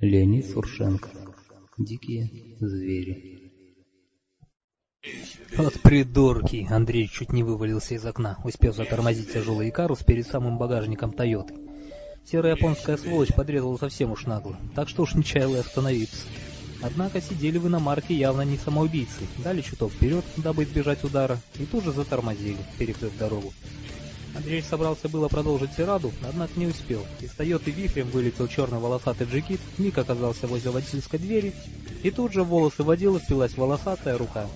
Леонид Суршенко. Дикие звери. Вот придурки! Андрей чуть не вывалился из окна, успев затормозить тяжелый Икарус перед самым багажником Тойоты. Серая японская сволочь подрезала совсем уж нагло, так что уж не чаяла остановиться. Однако сидели в иномарке явно не самоубийцы, дали чуток вперед, дабы избежать удара, и тут же затормозили, перекрыв дорогу. Андрей собрался было продолжить тираду, однако не успел. Из Тойоты вихрем вылетел черный волосатый джигит, миг оказался возле водительской двери, и тут же в волосы водила впилась волосатая рука.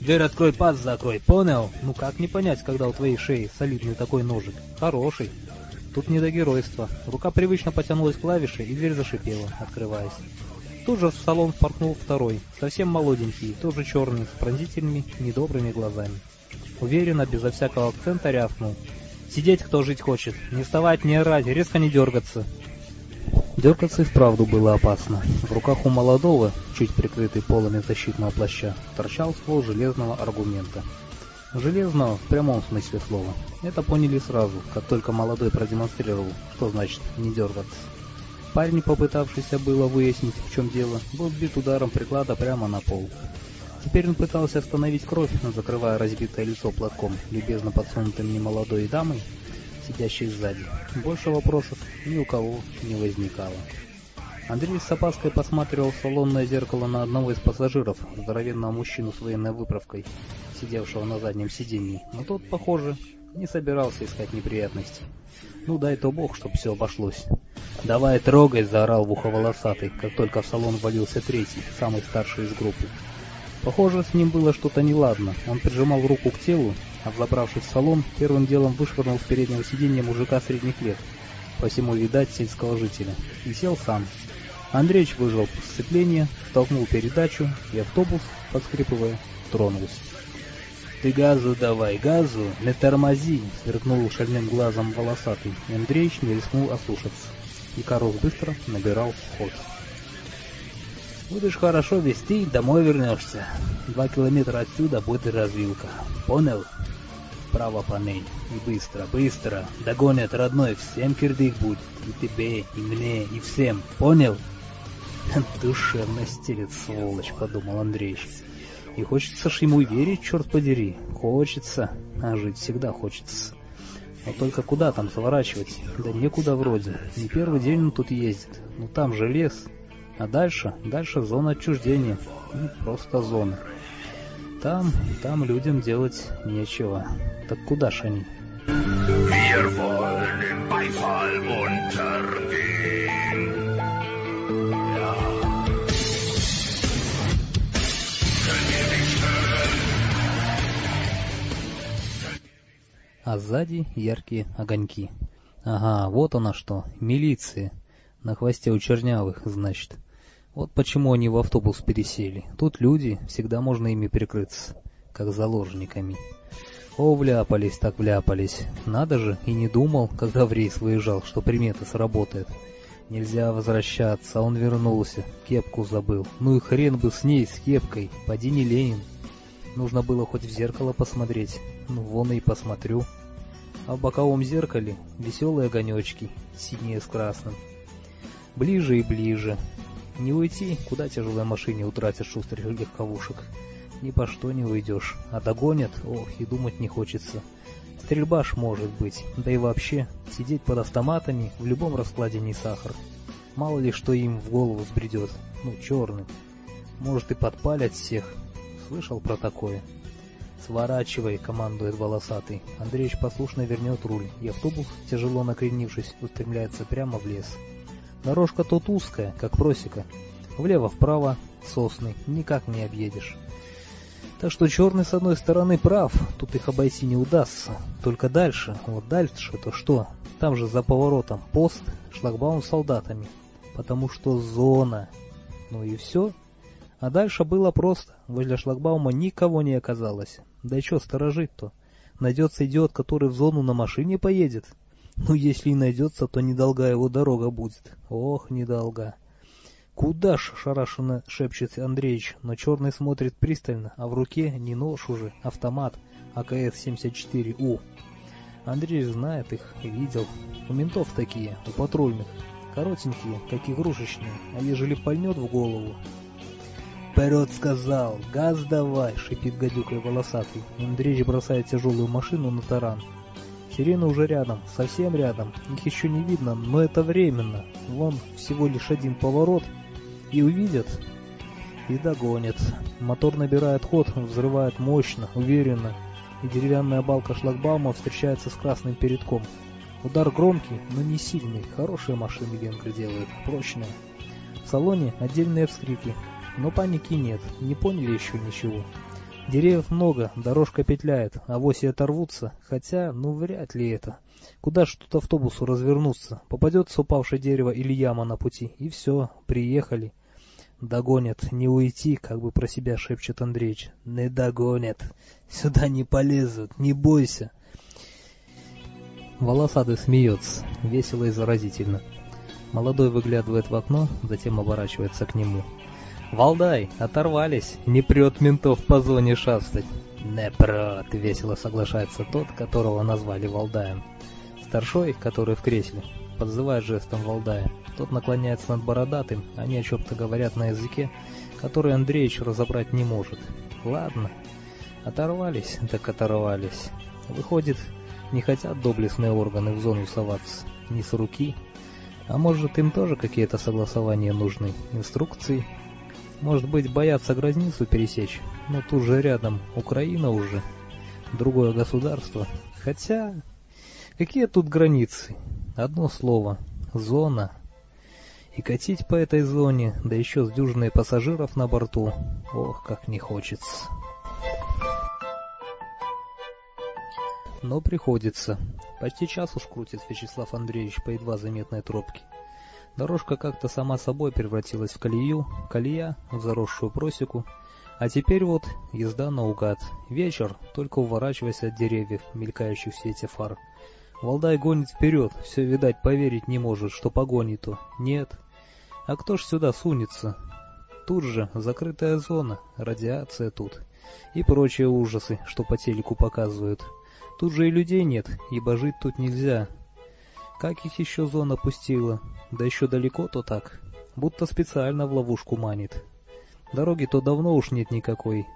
«Дверь открой, паз закрой, понял? Ну как не понять, когда у твоей шеи солидный такой ножик? Хороший!» Тут не до геройства. Рука привычно потянулась к клавише, и дверь зашипела, открываясь. Тут же в салон впорхнул второй, совсем молоденький, тоже черный, с пронзительными, недобрыми глазами. Уверенно, безо всякого акцента рявкнул. Сидеть кто жить хочет, не вставать, не орать, резко не дергаться. Дергаться и вправду было опасно. В руках у молодого, чуть прикрытый полами защитного плаща, торчал ствол железного аргумента. Железного в прямом смысле слова. Это поняли сразу, как только молодой продемонстрировал, что значит «не дергаться». Парень, попытавшийся было выяснить, в чем дело, был сбит ударом приклада прямо на пол. Теперь он пытался остановить кровь, закрывая разбитое лицо платком, любезно подсунутым немолодой дамой, сидящей сзади. Больше вопросов ни у кого не возникало. Андрей с опаской посматривал в салонное зеркало на одного из пассажиров, здоровенного мужчину с военной выправкой, сидевшего на заднем сиденье, но тот, похоже, не собирался искать неприятностей. Ну дай-то бог, чтоб все обошлось. «Давай трогай!» — заорал в ухо волосатый, как только в салон валился третий, самый старший из группы. Похоже, с ним было что-то неладно. Он прижимал руку к телу, а забравшись в салон, первым делом вышвырнул с переднего сиденья мужика средних лет, по всему видать сельского жителя, и сел сам. Андреич выжил сцепление, толкнул передачу, и автобус, подскрипывая, тронулся. «Ты газу давай, газу, не тормози!» — сверкнул шальным глазом волосатый, и Андреич не рискнул ослушаться. И Карус быстро набирал ход. Будешь хорошо вести, домой вернешься. Два километра отсюда будет развилка. Понял? Право панель. И быстро, быстро. Догонят, родной, всем кирдык будет. И тебе, и мне, и всем. Понял? Душевно стелит, сволочь, подумал Андрей. И хочется ж ему верить, черт подери. Хочется. А жить всегда хочется. Но только куда там сворачивать? Да некуда вроде. Не первый день он тут ездит. Ну там же лес. А дальше, дальше зона отчуждения. Ну, просто зона. Там, там людям делать нечего. Так куда ж они? Wir wollen den Beifall untergehen. Ja. А сзади яркие огоньки. Ага, вот она что, милиция. На хвосте у чернявых, значит. Вот почему они в автобус пересели. Тут люди, всегда можно ими прикрыться, как заложниками. О, вляпались так вляпались. Надо же, и не думал, когда в рейс выезжал, что примета сработает. Нельзя возвращаться, а он вернулся, кепку забыл. Ну и хрен бы с ней, с кепкой, поди не Ленин. Нужно было хоть в зеркало посмотреть. Ну, вон и посмотрю. А в боковом зеркале веселые огонечки, синие с красным. Ближе и ближе. Не уйти, куда тяжелой машине утратишь шустрых легковушек. Ни по что не уйдешь. А догонят, ох, и думать не хочется. Стрельба ж может быть, да и вообще, сидеть под автоматами в любом раскладе не сахар. Мало ли что им в голову сбредет. Ну, черный. Может и подпалят всех. Слышал про такое? «Сворачивай», — командует волосатый. Андреевич послушно вернет руль, и автобус, тяжело накренившись, устремляется прямо в лес. Дорожка тут узкая, как просека. Влево-вправо сосны, никак не объедешь. Так что черный с одной стороны прав, тут их обойти не удастся. Только дальше, вот дальше то что? Там же за поворотом пост, шлагбаум с солдатами. Потому что зона. Ну и все. А дальше было просто. Возле шлагбаума никого не оказалось. Да и что сторожить-то? Найдется идиот, который в зону на машине поедет. Ну, если и найдется, то недолга его дорога будет. Ох, недолга. Куда ж, шарашенно шепчет Андреич, но черный смотрит пристально, а в руке не нож уже, автомат АКС-74У. Андрей знает их, видел. У ментов такие, у патрульных. коротенькие, как игрушечные, а ежели пальнет в голову... «Вперед!» — сказал. «Газ давай!» — шипит гадюкой волосатый. Андреевич бросает тяжелую машину на таран. Сирены уже рядом, совсем рядом. Их еще не видно, но это временно. Вон всего лишь один поворот, и увидят, и догонят. Мотор набирает ход, взрывает мощно, уверенно, и деревянная балка шлагбаума встречается с красным передком. Удар громкий, но не сильный. Хорошие машины венгры делают, прочные. В салоне отдельные вскрики, но паники нет, не поняли еще ничего. Деревьев много, дорожка петляет, авось и оторвутся, хотя, ну вряд ли это. Куда ж тут автобусу развернуться? Попадется упавшее дерево или яма на пути, и все, приехали. Догонят, не уйти, как бы про себя шепчет Андреич. Не догонят, сюда не полезут, не бойся. Волосатый смеется, весело и заразительно. Молодой выглядывает в окно, затем оборачивается к нему. «Валдай, оторвались, не прет ментов по зоне шастать». «Не прет», — весело соглашается тот, которого назвали Валдаем. Старшой, который в кресле, подзывает жестом Валдая. Тот наклоняется над бородатым, они о чем-то говорят на языке, который Андреевич разобрать не может. Ладно, оторвались, так оторвались. Выходит, не хотят доблестные органы в зону соваться, ни с руки. А может, им тоже какие-то согласования нужны, инструкции? Может быть, боятся границу пересечь, но тут же рядом Украина уже, другое государство. Хотя, какие тут границы? Одно слово — зона. И катить по этой зоне, да еще с дюжиной пассажиров на борту, ох, как не хочется. Но приходится. Почти час уж крутит Вячеслав Андреевич по едва заметной тропке. Дорожка как-то сама собой превратилась в колею, колея в заросшую просеку, а теперь вот езда наугад. Вечер, только уворачиваясь от деревьев, мелькающих в свете фар. Валдай гонит вперед, все, видать, поверить не может, что погонит-то. Нет. А кто ж сюда сунется? Тут же закрытая зона, радиация тут. И прочие ужасы, что по телеку показывают. Тут же и людей нет, ибо жить тут нельзя. Как их еще зона пустила? Да еще далеко-то так. Будто специально в ловушку манит. Дороги-то давно уж нет никакой.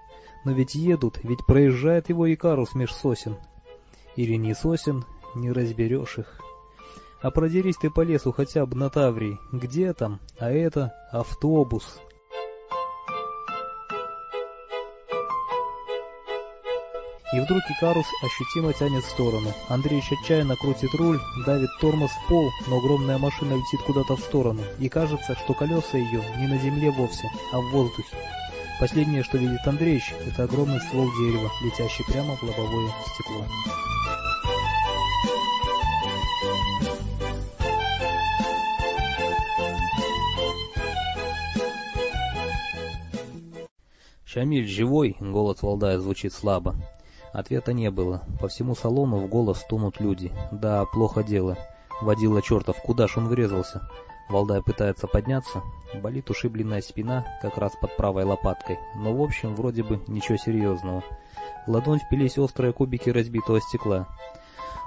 Но ведь едут, ведь проезжает его Икарус меж сосен. Или не сосен, не разберешь их. А продерись ты по лесу хотя бы на Таврии. Где там? А это автобус. И вдруг Икарус ощутимо тянет в сторону. Андреевич отчаянно крутит руль, давит тормоз в пол, но огромная машина летит куда-то в сторону. И кажется, что колеса ее не на земле вовсе, а в воздухе. Последнее, что видит Андреевич, это огромный ствол дерева, летящий прямо в лобовое стекло. «Шамиль, живой?» — голос Валдая звучит слабо. Ответа не было. По всему салону в голос тонут люди. Да, плохо дело. Водила чертов, куда ж он врезался? Валдай пытается подняться. Болит ушибленная спина, как раз под правой лопаткой. Но в общем, вроде бы ничего серьезного. В ладонь впились острые кубики разбитого стекла.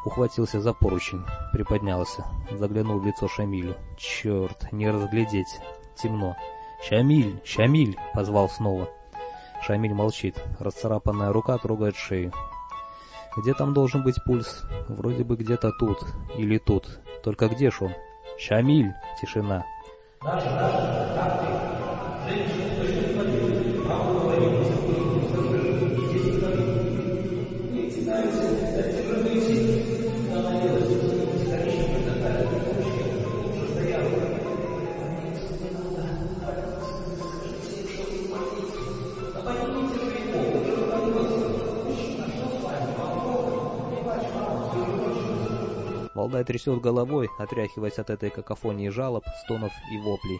Ухватился за поручень, приподнялся, заглянул в лицо Шамилю. Черт, не разглядеть, темно. «Шамиль! Шамиль!» — позвал снова. Шамиль молчит. Расцарапанная рука трогает шею. Где там должен быть пульс? Вроде бы где-то тут. Или тут. Только где ж он? Шамиль! Тишина. Даша, Даша, как ты? Женщина, Валдай трясет головой, отряхиваясь от этой какофонии жалоб, стонов и воплей.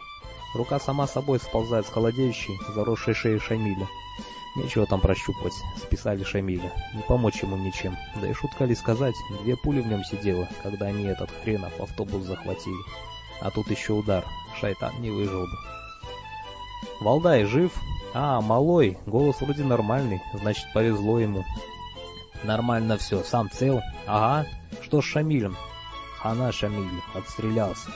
Рука сама собой сползает с холодеющей, заросшей шеи Шамиля. Нечего там прощупывать, списали Шамиля. Не помочь ему ничем. Да и шутка ли сказать, две пули в нем сидело, когда они этот хренов автобус захватили. А тут еще удар. Шайтан не выжил бы. Валдай жив? А, малой, голос вроде нормальный, значит повезло ему. Нормально все, сам цел? Ага. Что с Шамилем? Она Шамиль, отстрелялся.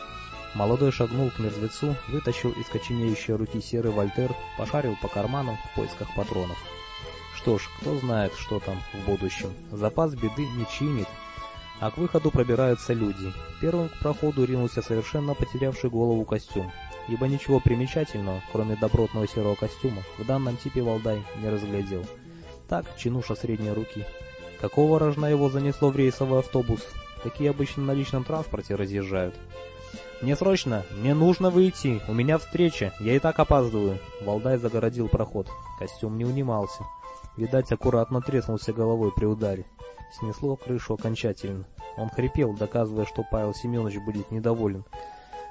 Молодой шагнул к мертвецу, вытащил из коченеющей руки серый вольтер, пошарил по карманам в поисках патронов. Что ж, кто знает, что там в будущем. Запас беды не чинит, а к выходу пробираются люди. Первым к проходу ринулся совершенно потерявший голову костюм, ибо ничего примечательного, кроме добротного серого костюма, в данном типе Валдай не разглядел. Так, чинуша средней руки. Какого рожна его занесло в рейсовый автобус? Такие обычно на личном транспорте разъезжают. «Мне срочно! Мне нужно выйти! У меня встреча! Я и так опаздываю!» Валдай загородил проход. Костюм не унимался. Видать, аккуратно треснулся головой при ударе. Снесло крышу окончательно. Он хрипел, доказывая, что Павел Семенович будет недоволен,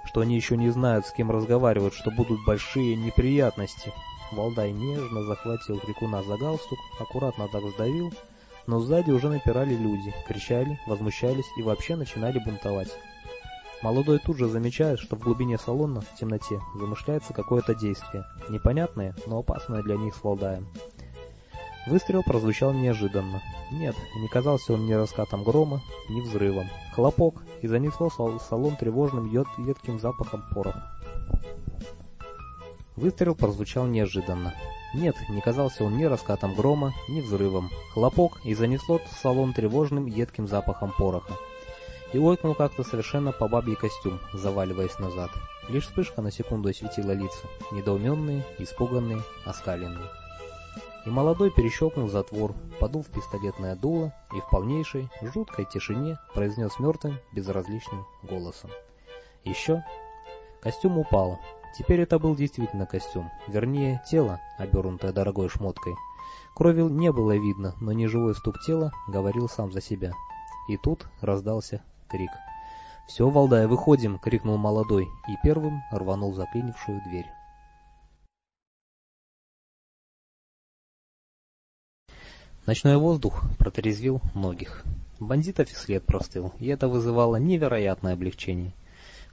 что они еще не знают, с кем разговаривать, что будут большие неприятности. Валдай нежно захватил крикуна за галстук, аккуратно так сдавил, но сзади уже напирали люди, кричали, возмущались и вообще начинали бунтовать. Молодой тут же замечает, что в глубине салона, в темноте, замышляется какое-то действие, непонятное, но опасное для них с Валдаем. Выстрел прозвучал неожиданно. Нет, не казался он ни раскатом грома, ни взрывом. Хлопок, и занесло салон тревожным йод едким запахом пороха. Выстрел прозвучал неожиданно. Нет, не казался он ни раскатом грома, ни взрывом. Хлопок, и занесло салон тревожным едким запахом пороха. И ойкнул как-то совершенно по бабье костюм, заваливаясь назад. Лишь вспышка на секунду осветила лица, недоуменные, испуганные, оскаленные и молодой перещелкнул затвор, подул в пистолетное дуло и в полнейшей, жуткой тишине произнес мертвым, безразличным голосом. Еще. Костюм упал. Теперь это был действительно костюм, вернее, тело, обернутое дорогой шмоткой. Крови не было видно, но неживой стук тела говорил сам за себя. И тут раздался крик. «Все, Валдай, выходим!» — крикнул молодой и первым рванул заклинившую дверь. Ночной воздух протрезвил многих. Бандитов и след простыл, и это вызывало невероятное облегчение.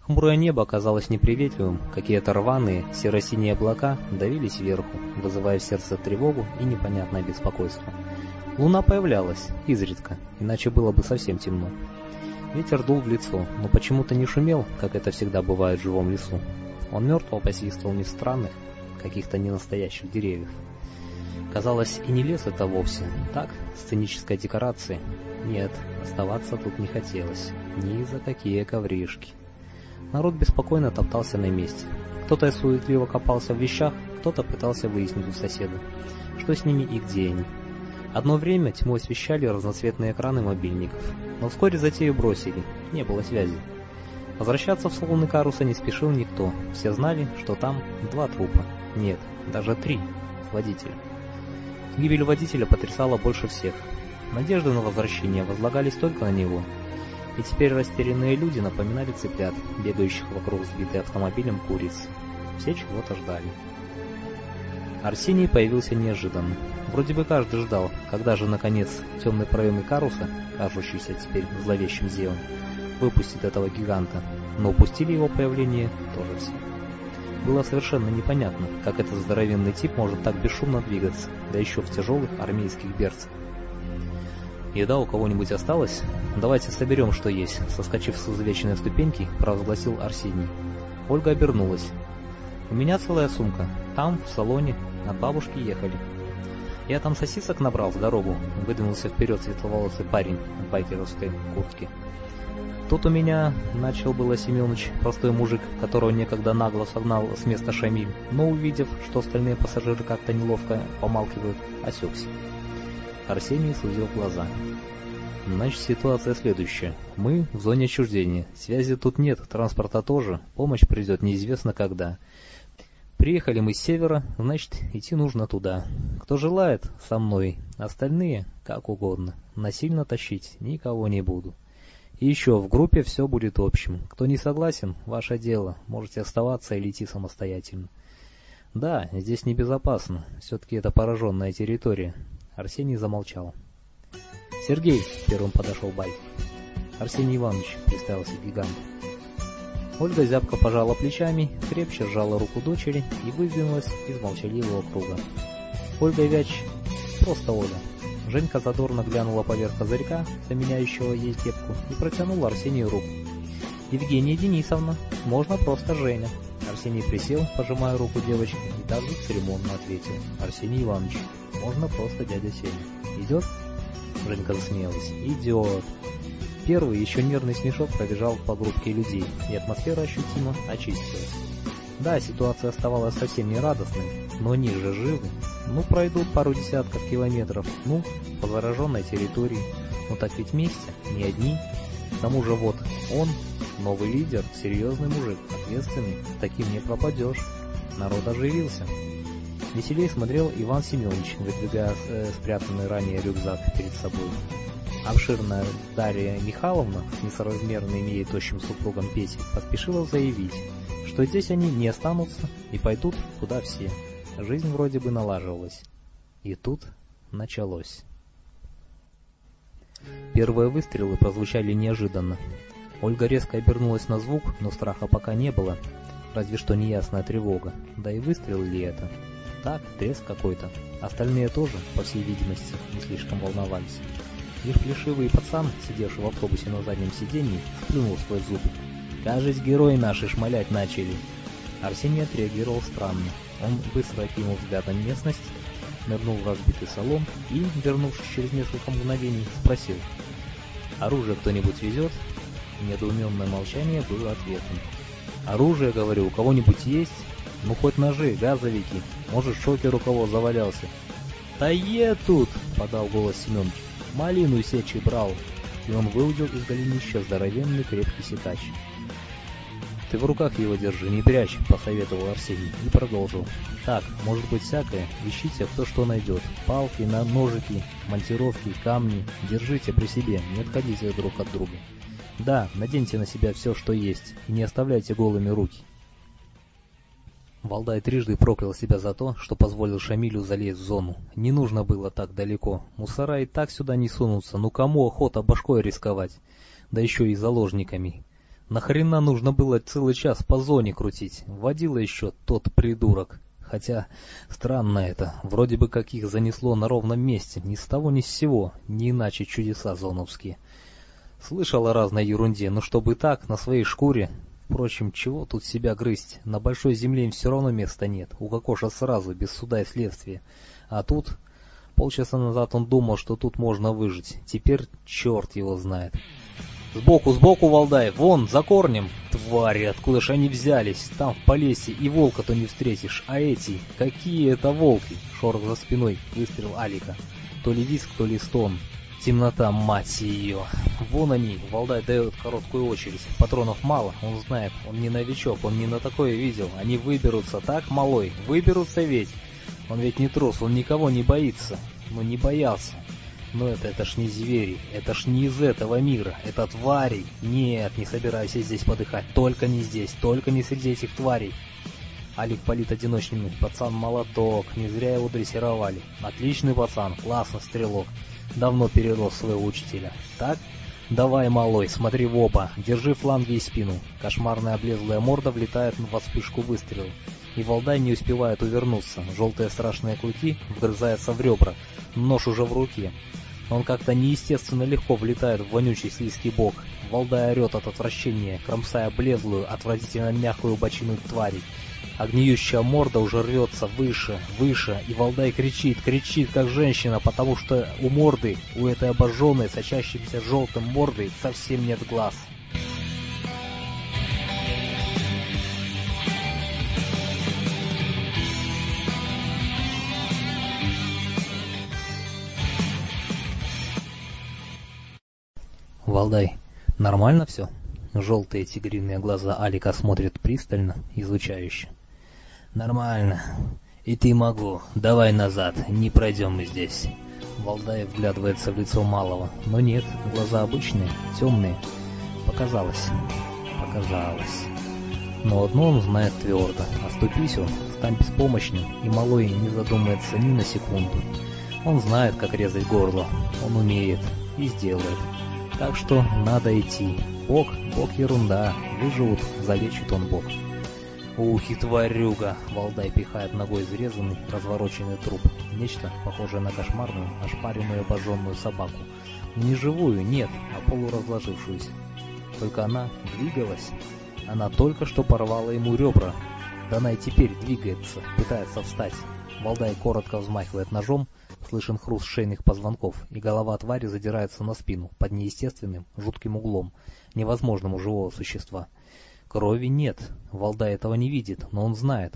Хмурое небо оказалось неприветливым, какие-то рваные серо-синие облака давились вверху, вызывая в сердце тревогу и непонятное беспокойство. Луна появлялась, изредка, иначе было бы совсем темно. Ветер дул в лицо, но почему-то не шумел, как это всегда бывает в живом лесу. Он мертво посвистывал не странных, каких-то ненастоящих деревьев. Казалось, и не лес это вовсе. Так, сценическая декорация. Нет, оставаться тут не хотелось. Ни за какие ковришки. Народ беспокойно топтался на месте. Кто-то суетливо копался в вещах, кто-то пытался выяснить у соседа, что с ними и где они. Одно время тьмой освещали разноцветные экраны мобильников, но вскоре затею бросили, не было связи. Возвращаться в салон Каруса не спешил никто, все знали, что там два трупа, нет, даже три, водителя. Гибель водителя потрясала больше всех. Надежды на возвращение возлагались только на него. И теперь растерянные люди напоминали цыплят, бегающих вокруг сбитой автомобилем куриц. Все чего-то ждали. Арсений появился неожиданно. Вроде бы каждый ждал, когда же, наконец, темный проем Икаруса, кажущийся теперь зловещим зевом, выпустит этого гиганта, но упустили его появление тоже все. Было совершенно непонятно, как этот здоровенный тип может так бесшумно двигаться, да еще в тяжелых армейских берцах. «Еда у кого-нибудь осталась? Давайте соберем, что есть», — соскочив с извечной ступеньки, провозгласил Арсений. Ольга обернулась. «У меня целая сумка. Там, в салоне, от бабушки ехали». «Я там сосисок набрал в дорогу», — выдвинулся вперед светловолосый парень в байкеровской куртке. Тут у меня, начал было Семенович, простой мужик, которого некогда нагло согнал с места Шамиль, но увидев, что остальные пассажиры как-то неловко помалкивают, осекся. Арсений сузил глаза. Значит, ситуация следующая. Мы в зоне отчуждения. Связи тут нет, транспорта тоже. Помощь придет неизвестно когда. Приехали мы с севера, значит, идти нужно туда. Кто желает, со мной. Остальные, как угодно. Насильно тащить никого не буду. И еще, в группе все будет общим. Кто не согласен, ваше дело, можете оставаться или идти самостоятельно. Да, здесь небезопасно, все-таки это пораженная территория. Арсений замолчал. Сергей, первым подошел Бай. Арсений Иванович, представился гигант. Ольга зябко пожала плечами, крепче сжала руку дочери и выдвинулась из молчаливого круга. Ольга Вяч, просто Оля, Женька задорно глянула поверх козырька, заменяющего ей кепку, и протянула Арсению руку. Евгения Денисовна, можно просто Женя. Арсений присел, пожимая руку девочки, и также церемонно ответил. Арсений Иванович, можно просто дядя Сеня. Идет? Женька засмеялась. Идет. Первый еще нервный смешок пробежал по группке людей, и атмосфера ощутимо очистилась. Да, ситуация оставалась совсем не радостной, но они же живы. Ну, пройдут пару десятков километров, ну, по зараженной территории. Но так ведь вместе, не одни. К тому же вот он, новый лидер, серьезный мужик, ответственный, таким не пропадешь. Народ оживился. Веселей смотрел Иван Семенович, выдвигая э, спрятанный ранее рюкзак перед собой. Обширная Дарья Михайловна, с несоразмерным ей тощим супругом Петей, поспешила заявить, что здесь они не останутся и пойдут куда все. Жизнь вроде бы налаживалась. И тут началось. Первые выстрелы прозвучали неожиданно. Ольга резко обернулась на звук, но страха пока не было, разве что неясная тревога. Да и выстрел ли это? Так, треск какой-то. Остальные тоже, по всей видимости, не слишком волновались. Лишь плешивый пацан, сидевший в автобусе на заднем сиденье, сплюнул свой зуб. «Кажись, герои наши шмалять начали!» Арсений отреагировал странно. Он быстро окинул взглядом местность, нырнул в разбитый салон и, вернувшись через несколько мгновений, спросил. «Оружие кто-нибудь везет?» Недоуменное молчание было ответом. «Оружие, говорю, у кого-нибудь есть? Ну, хоть ножи, газовики. Может, шокер у кого завалялся?» «Да е тут!» — подал голос Семенович малину сечи брал!» И он выудил из голенища здоровенный крепкий секач. «Ты в руках его держи, не прячь», — посоветовал Арсений и продолжил. «Так, может быть всякое, ищите кто что найдет. Палки, ножики, монтировки, камни. Держите при себе, не отходите друг от друга. Да, наденьте на себя все, что есть, и не оставляйте голыми руки. Валдай трижды проклял себя за то, что позволил Шамилю залезть в зону. Не нужно было так далеко. Мусора и так сюда не сунутся, ну кому охота башкой рисковать? Да еще и заложниками. Нахрена нужно было целый час по зоне крутить? Водила еще тот придурок. Хотя, странно это, вроде бы как их занесло на ровном месте, ни с того ни с сего, не иначе чудеса зоновские. Слышал о разной ерунде, но чтобы так, на своей шкуре, Впрочем, чего тут себя грызть? На большой земле им все равно места нет. У Кокоша сразу, без суда и следствия. А тут... Полчаса назад он думал, что тут можно выжить. Теперь черт его знает. «Сбоку, сбоку, Валдай! Вон, за корнем!» «Твари, откуда ж они взялись? Там, в Полесье, и волка-то не встретишь. А эти? Какие это волки?» Шорох за спиной, выстрел Алика. То ли виск, то ли стон. Темнота, мать ее. Вон они, Валдай дает короткую очередь. Патронов мало, он знает, он не новичок, он не на такое видел. Они выберутся, так, малой? Выберутся ведь? Он ведь не трус, он никого не боится. Но не боялся. Но это, это ж не звери, это ж не из этого мира, это твари. Нет, не собирайся здесь подыхать, только не здесь, только не среди этих тварей. Алик палит одиночными, пацан молоток, не зря его дрессировали. Отличный пацан, классный стрелок давно перерос своего учителя. Так? Давай, малой, смотри в оба, держи фланги и спину. Кошмарная облезлая морда влетает в вспышку выстрела. И Валдай не успевает увернуться. Желтые страшные клыки вгрызаются в ребра. Нож уже в руке. Он как-то неестественно легко влетает в вонючий слизкий бок. Валдай орет от отвращения, кромсая облезлую, отвратительно мягкую бочину твари. А морда уже рвется выше, выше, и Валдай кричит, кричит, как женщина, потому что у морды, у этой обожженной, сочащейся желтым мордой, совсем нет глаз. Валдай, нормально все? Желтые тигриные глаза Алика смотрят пристально, изучающе. «Нормально. И ты могу. Давай назад. Не пройдем мы здесь». Валдай вглядывается в лицо малого. Но нет, глаза обычные, темные. Показалось. Показалось. Но одно он знает твердо. Оступись он, стань беспомощным, и малой не задумается ни на секунду. Он знает, как резать горло. Он умеет. И сделает. Так что надо идти. Бог, Бог ерунда. Выживут, залечит он Бог. Ух и тварюга! Валдай пихает ногой изрезанный, развороченный труп. Нечто, похожее на кошмарную, ошпаренную обожженную собаку. Не живую, нет, а полуразложившуюся. Только она двигалась. Она только что порвала ему ребра. Да она и теперь двигается, пытается встать. Валдай коротко взмахивает ножом, слышен хруст шейных позвонков, и голова твари задирается на спину под неестественным, жутким углом, невозможным у живого существа. Крови нет, Валдай этого не видит, но он знает.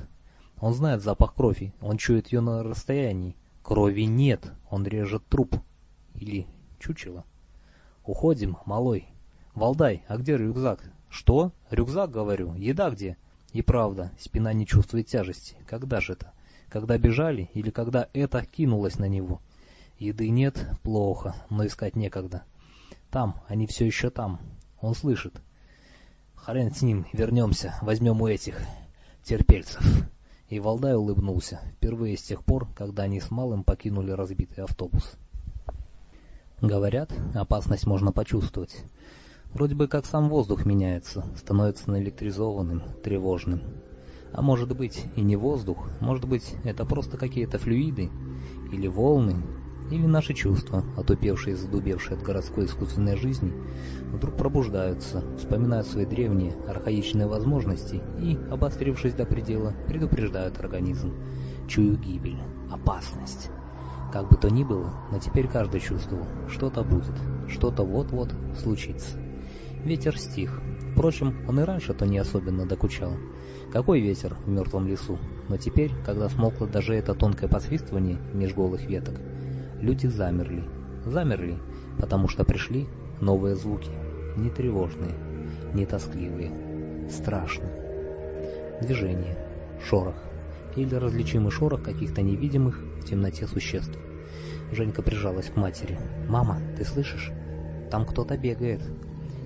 Он знает запах крови, он чует ее на расстоянии. Крови нет, он режет труп. Или чучело. Уходим, малой. Валдай, а где рюкзак? Что? Рюкзак, говорю. Еда где? И правда, спина не чувствует тяжести. Когда же это? Когда бежали или когда это кинулось на него? Еды нет, плохо, но искать некогда. Там, они все еще там. Он слышит. Хрен с ним, вернемся, возьмем у этих терпельцев. И Валдай улыбнулся, впервые с тех пор, когда они с Малым покинули разбитый автобус. Говорят, опасность можно почувствовать. Вроде бы как сам воздух меняется, становится наэлектризованным, тревожным. А может быть и не воздух, может быть это просто какие-то флюиды, или волны, или наши чувства, отупевшие и задубевшие от городской искусственной жизни, вдруг пробуждаются, вспоминают свои древние, архаичные возможности и, обострившись до предела, предупреждают организм. Чую гибель, опасность. Как бы то ни было, но теперь каждый чувствовал, что-то будет, что-то вот-вот случится. Ветер стих. Впрочем, он и раньше-то не особенно докучал. Какой ветер в мертвом лесу? Но теперь, когда смолкло даже это тонкое посвистывание меж голых веток, люди замерли. Замерли, потому что пришли новые звуки. Не тревожные, не тоскливые, страшные. Движение, шорох или различимый шорох каких-то невидимых в темноте существ. Женька прижалась к матери. «Мама, ты слышишь? Там кто-то бегает».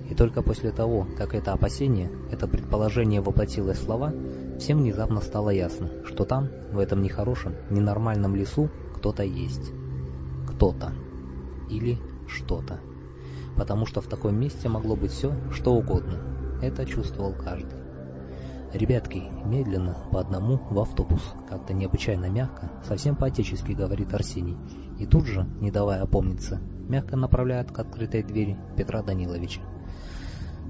И только после того, как это опасение, это предположение воплотилось в слова, всем внезапно стало ясно, что там, в этом нехорошем, ненормальном лесу, кто-то есть. Кто-то. Или что-то. Потому что в таком месте могло быть все, что угодно. Это чувствовал каждый. «Ребятки, медленно, по одному, в автобус», как-то необычайно мягко, совсем по-отечески говорит Арсений. И тут же, не давая опомниться, мягко направляет к открытой двери Петра Даниловича.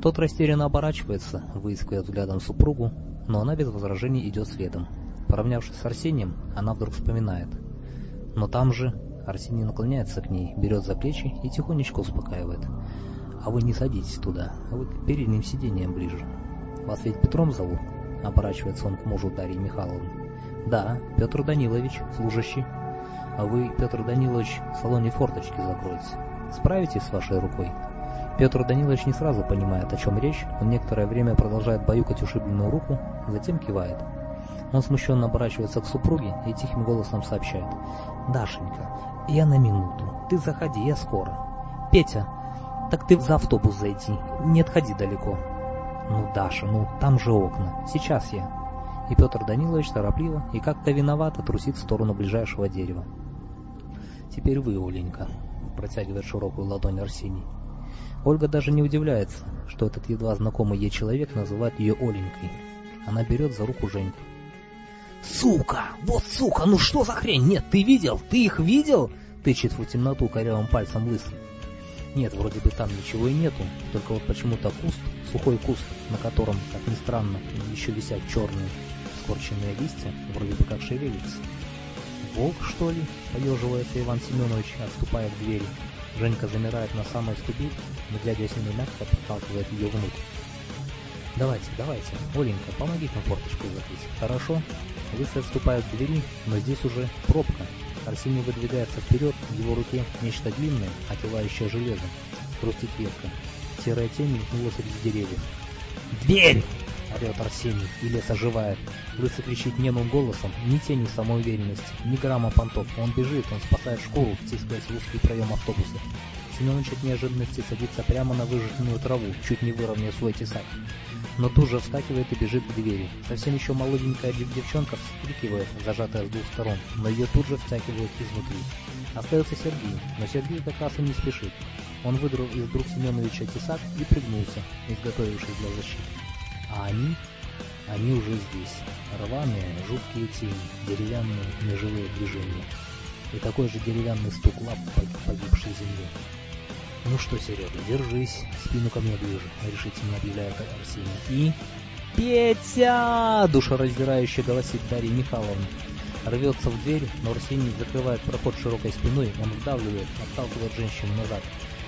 Тот растерянно оборачивается, выискивая взглядом супругу, но она без возражений идет следом. Поравнявшись с Арсением, она вдруг вспоминает. Но там же... Арсений наклоняется к ней, берет за плечи и тихонечко успокаивает. «А вы не садитесь туда, а к передним сиденьям ближе. Вас ведь Петром зовут?» Оборачивается он к мужу Дарьи Михайловны. «Да, Петр Данилович, служащий. А вы, Петр Данилович, в салоне форточки закроете. Справитесь с вашей рукой?» Петр Данилович не сразу понимает, о чем речь, он некоторое время продолжает баюкать ушибленную руку, затем кивает. Он смущенно оборачивается к супруге и тихим голосом сообщает. «Дашенька, я на минуту. Ты заходи, я скоро. Петя, так ты за автобус зайди, не отходи далеко». «Ну, Даша, ну там же окна. Сейчас я». И Петр Данилович торопливо и как-то виновато трусит в сторону ближайшего дерева. «Теперь вы, Оленька», — протягивает широкую ладонь Арсений. Ольга даже не удивляется, что этот едва знакомый ей человек называет ее Оленькой. Она берет за руку Женьку. «Сука! Вот сука! Ну что за хрень? Нет, ты видел? Ты их видел?» Тычет в темноту корявым пальцем лысый. Нет, вроде бы там ничего и нету, только вот почему-то куст, сухой куст, на котором, как ни странно, еще висят черные скорченные листья, вроде бы как шевелится. «Волк, что ли?» — поеживается Иван Семенович, отступая к двери. Женька замирает на самой ступени, но дядя Синий мягко подталкивает ее внутрь. «Давайте, давайте, Оленька, помоги нам форточку закрыть, хорошо?» Лысый отступает к двери, но здесь уже пробка. Арсений выдвигается вперед, в его руке нечто длинное, отевающее железом. Хрустит ветка. Серая тень мелькнула среди деревьев. «Дверь!» — орет Арсений, и лес оживает. Лысый кричит немым голосом, ни тени самоуверенности, ни грамма понтов. Он бежит, он спасает шкуру, втискиваясь в узкий проем автобуса. Семенович от неожиданности садится прямо на выжженную траву, чуть не выровняя свой тесак. Но тут же вскакивает и бежит к двери. Совсем еще молоденькая девчонка вскрикивает, зажатая с двух сторон, но ее тут же втягивают изнутри. Остается Сергей, но Сергей как раз и не спешит. Он выдрал из рук Семеновича тесак и пригнулся, изготовившись для защиты. А они? Они уже здесь. Рваные, жуткие тени, деревянные, неживые движения. И такой же деревянный стук лап по погибшей земле. «Ну что, Серега, держись, спину ко мне ближе», — решительно объявляет Арсений. «И...» «Петя!» — душераздирающе голосит Дарья Михайловна. Рвется в дверь, но Арсений закрывает проход широкой спиной, он вдавливает, отталкивает женщину назад.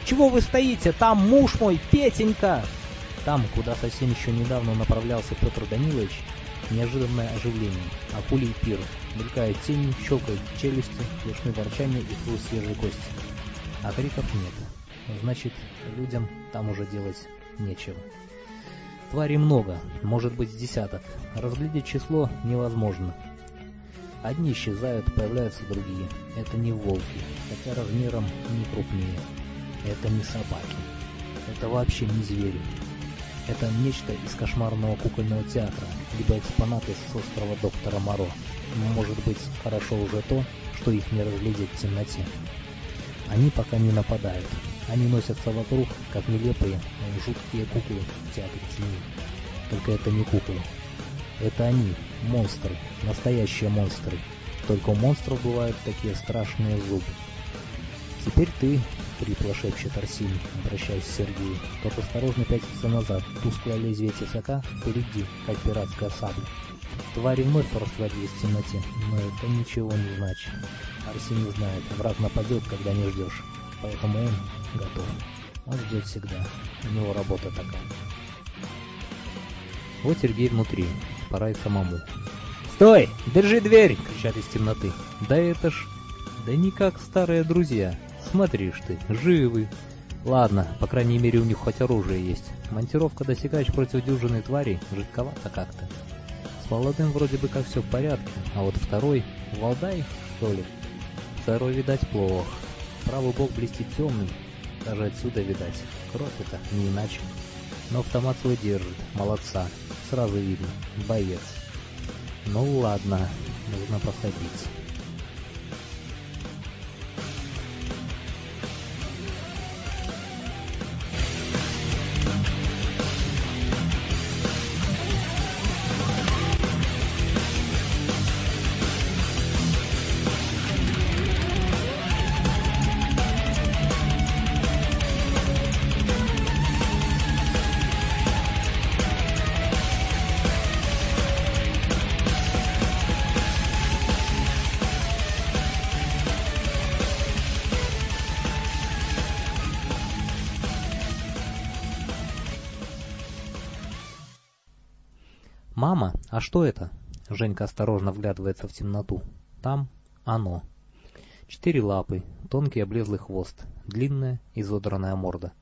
«Чего вы стоите? Там муж мой, Петенька!» Там, куда совсем еще недавно направлялся Петр Данилович, неожиданное оживление, акулий пир, мелькают тени, щелкают челюсти, слышны ворчания и хруст свежей кости. А криков нет. Значит, людям там уже делать нечего. Тварей много, может быть с десяток. Разглядеть число невозможно. Одни исчезают, появляются другие. Это не волки, хотя размером не крупнее. Это не собаки. Это вообще не звери. Это нечто из кошмарного кукольного театра, либо экспонаты с острова доктора Моро. Может быть, хорошо уже то, что их не разглядеть в темноте. Они пока не нападают. Они носятся вокруг, как нелепые, жуткие куклы в театре тени. Только это не куклы. Это они, монстры, настоящие монстры. Только у монстров бывают такие страшные зубы. Теперь ты, хрипло шепчет Арсений, обращаясь к Сергею. Тот осторожно пятится назад, тусклое лезвие тесака впереди, как пиратская сабля. Твари вновь растворились в темноте, но это ничего не значит. Арсений знает, враг нападет, когда не ждешь, поэтому он готов. Он ждет всегда, у него работа такая. Вот Сергей внутри, пора и самому. «Стой! Держи дверь!» — кричат из темноты. «Да это ж...» «Да не как старые друзья. Смотришь ты, живы!» Ладно, по крайней мере у них хоть оружие есть. Монтировка досекач против дюжины тварей жидковато как-то. С молодым вроде бы как все в порядке, а вот второй, Валдай, что ли? Второй, видать, плохо. Правый бок блестит темный, даже отсюда видать. Кровь это, не иначе. Но автомат свой держит, молодца. Сразу видно, боец. Ну ладно, нужно посадить. А что это?» Женька осторожно вглядывается в темноту. Там оно. Четыре лапы, тонкий облезлый хвост, длинная изодранная морда.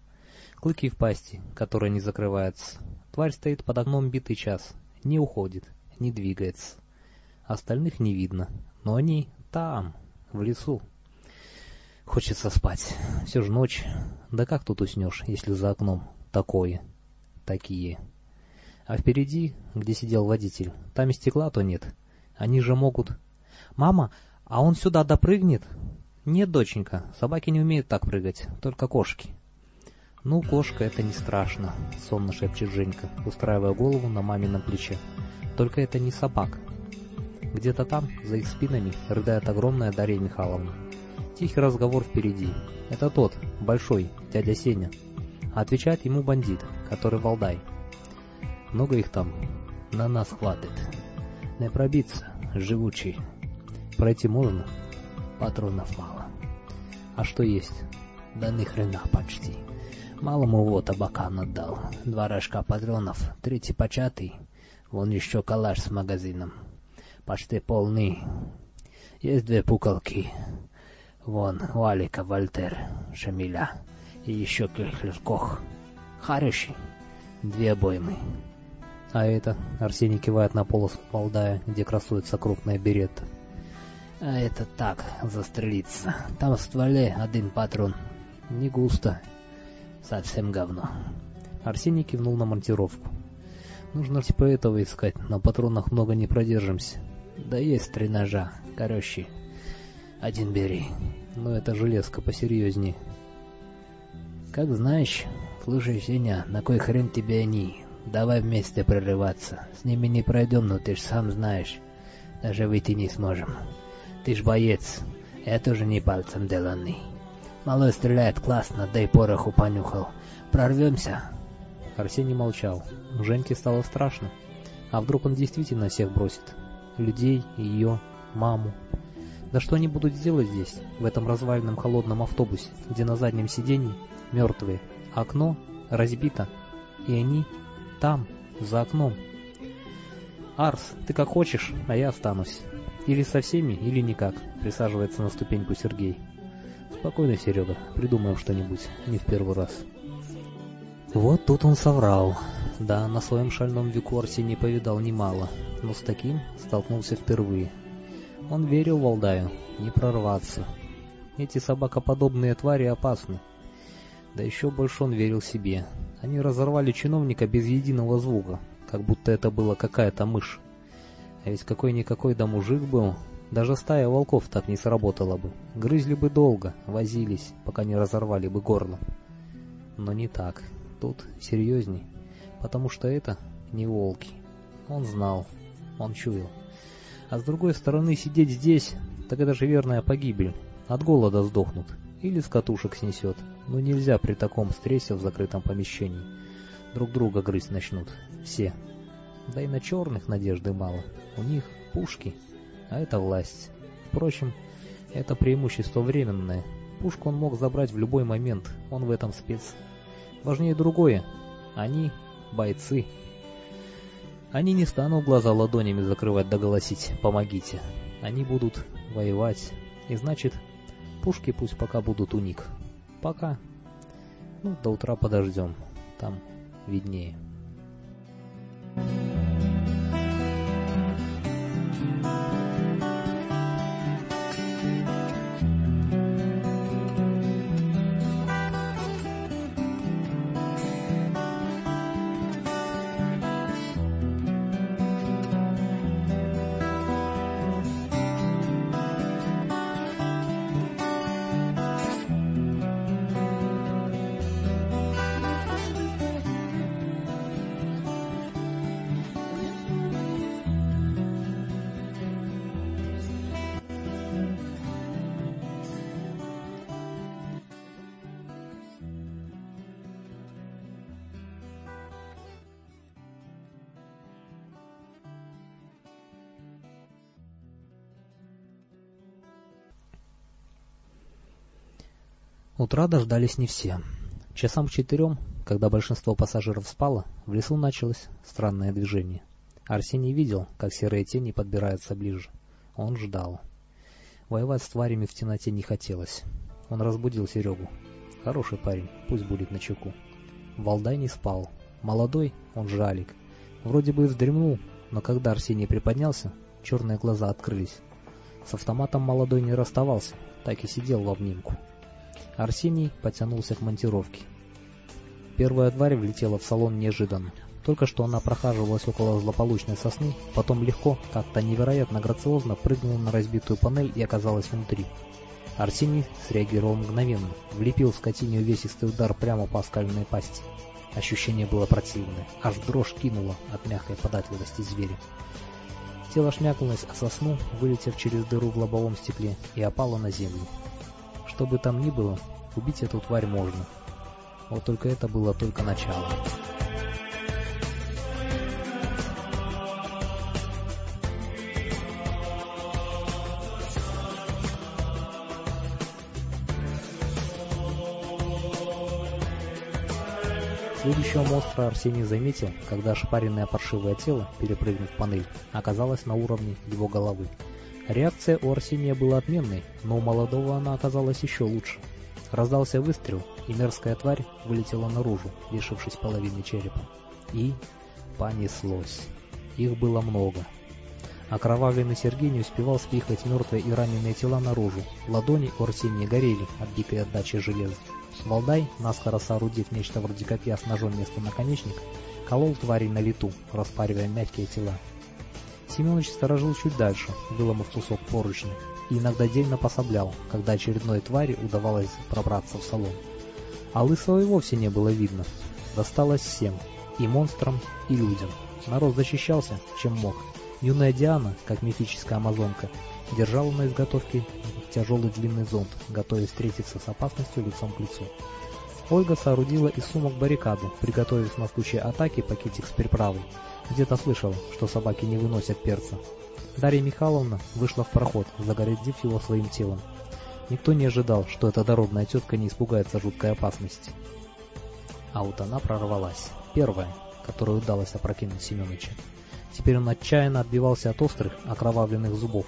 Клыки в пасти, которая не закрывается. Тварь стоит под окном битый час, не уходит, не двигается. Остальных не видно, но они там, в лесу. Хочется спать. Все же ночь. Да как тут уснешь, если за окном такое, такие... А впереди, где сидел водитель, там и стекла-то нет. Они же могут... «Мама, а он сюда допрыгнет?» «Нет, доченька, собаки не умеют так прыгать, только кошки». «Ну, кошка, это не страшно», — сонно шепчет Женька, устраивая голову на мамином плече. «Только это не собак». Где-то там, за их спинами, рыдает огромная Дарья Михайловна. Тихий разговор впереди. Это тот, большой, дядя Сеня. А отвечает ему бандит, который Валдай. Много их там. На нас хватит. Не пробиться, живучий. Пройти можно, патронов мало. А что есть? Да ни хрена почти. Малому вот табака отдал. Два рожка патронов, третий початый. Вон еще калаш с магазином. Почти полный. Есть две пуколки. Вон, у Алика Вольтер, Шамиля. И еще Кельхлеркох. Хороший. Две обоймы. А это, Арсений кивает на полос Валдая, где красуется крупная беретта. А это так, застрелиться. Там в стволе один патрон. Не густо. Совсем говно. Арсений кивнул на монтировку. Нужно типа этого искать, на патронах много не продержимся. Да есть три ножа, короче. Один бери. Но это железка посерьезнее. Как знаешь, слушай, Сеня, на кой хрен тебе они? Давай вместе прорываться. С ними не пройдем, но ты ж сам знаешь. Даже выйти не сможем. Ты ж боец. Я тоже не пальцем деланный. Малой стреляет классно, да и пороху понюхал. Прорвемся?» Арсений молчал. Женьке стало страшно. А вдруг он действительно всех бросит? Людей, ее, маму. Да что они будут делать здесь, в этом разваленном холодном автобусе, где на заднем сиденье мертвые, окно разбито, и они там, за окном. «Арс, ты как хочешь, а я останусь. Или со всеми, или никак», — присаживается на ступеньку Сергей. «Спокойно, Серега, придумаем что-нибудь, не в первый раз». Вот тут он соврал. Да, на своем шальном веку Арсений повидал немало, но с таким столкнулся впервые. Он верил Валдаю, не прорваться. Эти собакоподобные твари опасны. Да еще больше он верил себе. Они разорвали чиновника без единого звука, как будто это была какая-то мышь. А ведь какой-никакой да мужик был, даже стая волков так не сработала бы. Грызли бы долго, возились, пока не разорвали бы горло. Но не так. Тут серьезней, потому что это не волки. Он знал, он чуял. А с другой стороны, сидеть здесь, так это же верная погибель. От голода сдохнут. Или с катушек снесет. Но нельзя при таком стрессе в закрытом помещении. Друг друга грызть начнут. Все. Да и на черных надежды мало. У них пушки, а это власть. Впрочем, это преимущество временное. Пушку он мог забрать в любой момент, он в этом спец. Важнее другое. Они бойцы. Они не станут глаза ладонями закрывать да голосить «помогите». Они будут воевать. И значит, пушки пусть пока будут у них. Пока. Ну, до утра подождем. Там виднее. Утра дождались не все. Часам к четырем, когда большинство пассажиров спало, в лесу началось странное движение. Арсений видел, как серые тени подбираются ближе. Он ждал. Воевать с тварями в темноте не хотелось. Он разбудил Серегу. Хороший парень, пусть будет на чеку. Валдай не спал. Молодой, он же Алик. Вроде бы и вздремнул, но когда Арсений приподнялся, черные глаза открылись. С автоматом молодой не расставался, так и сидел в обнимку. Арсений потянулся к монтировке. Первая тварь влетела в салон неожиданно. Только что она прохаживалась около злополучной сосны, потом легко, как-то невероятно грациозно прыгнула на разбитую панель и оказалась внутри. Арсений среагировал мгновенно, влепил скотине увесистый удар прямо по оскаленной пасти. Ощущение было противное, аж дрожь кинула от мягкой податливости зверя. Тело шмякнулось о сосну, вылетев через дыру в лобовом стекле, и опало на землю. Что бы там ни было, убить эту тварь можно. Вот только это было только начало. Следующего монстра Арсений заметил, когда ошпаренное паршивое тело, перепрыгнув панель, оказалось на уровне его головы. Реакция у Арсения была отменной, но у молодого она оказалась еще лучше. Раздался выстрел, и мерзкая тварь вылетела наружу, лишившись половины черепа. И понеслось. Их было много. Окровавленный Сергей не успевал спихать мертвые и раненые тела наружу. Ладони у Арсения горели от дикой отдачи железа. Валдай, наскоро соорудив нечто вроде копья с ножом вместо наконечника, колол тварей на лету, распаривая мягкие тела. Семенович сторожил чуть дальше, выломав кусок поручня, и иногда дельно пособлял, когда очередной твари удавалось пробраться в салон. А Лысого и вовсе не было видно. Досталось всем, и монстрам, и людям. Народ защищался, чем мог. Юная Диана, как мифическая амазонка, держала на изготовке тяжелый длинный зонт, готовясь встретиться с опасностью лицом к лицу. Ольга соорудила из сумок баррикаду, приготовив на случай атаки пакетик с приправой. Где-то слышала, что собаки не выносят перца. Дарья Михайловна вышла в проход, загородив его своим телом. Никто не ожидал, что эта дородная тетка не испугается жуткой опасности. А вот она прорвалась. Первая, которой удалось опрокинуть Семеновича. Теперь он отчаянно отбивался от острых, окровавленных зубов.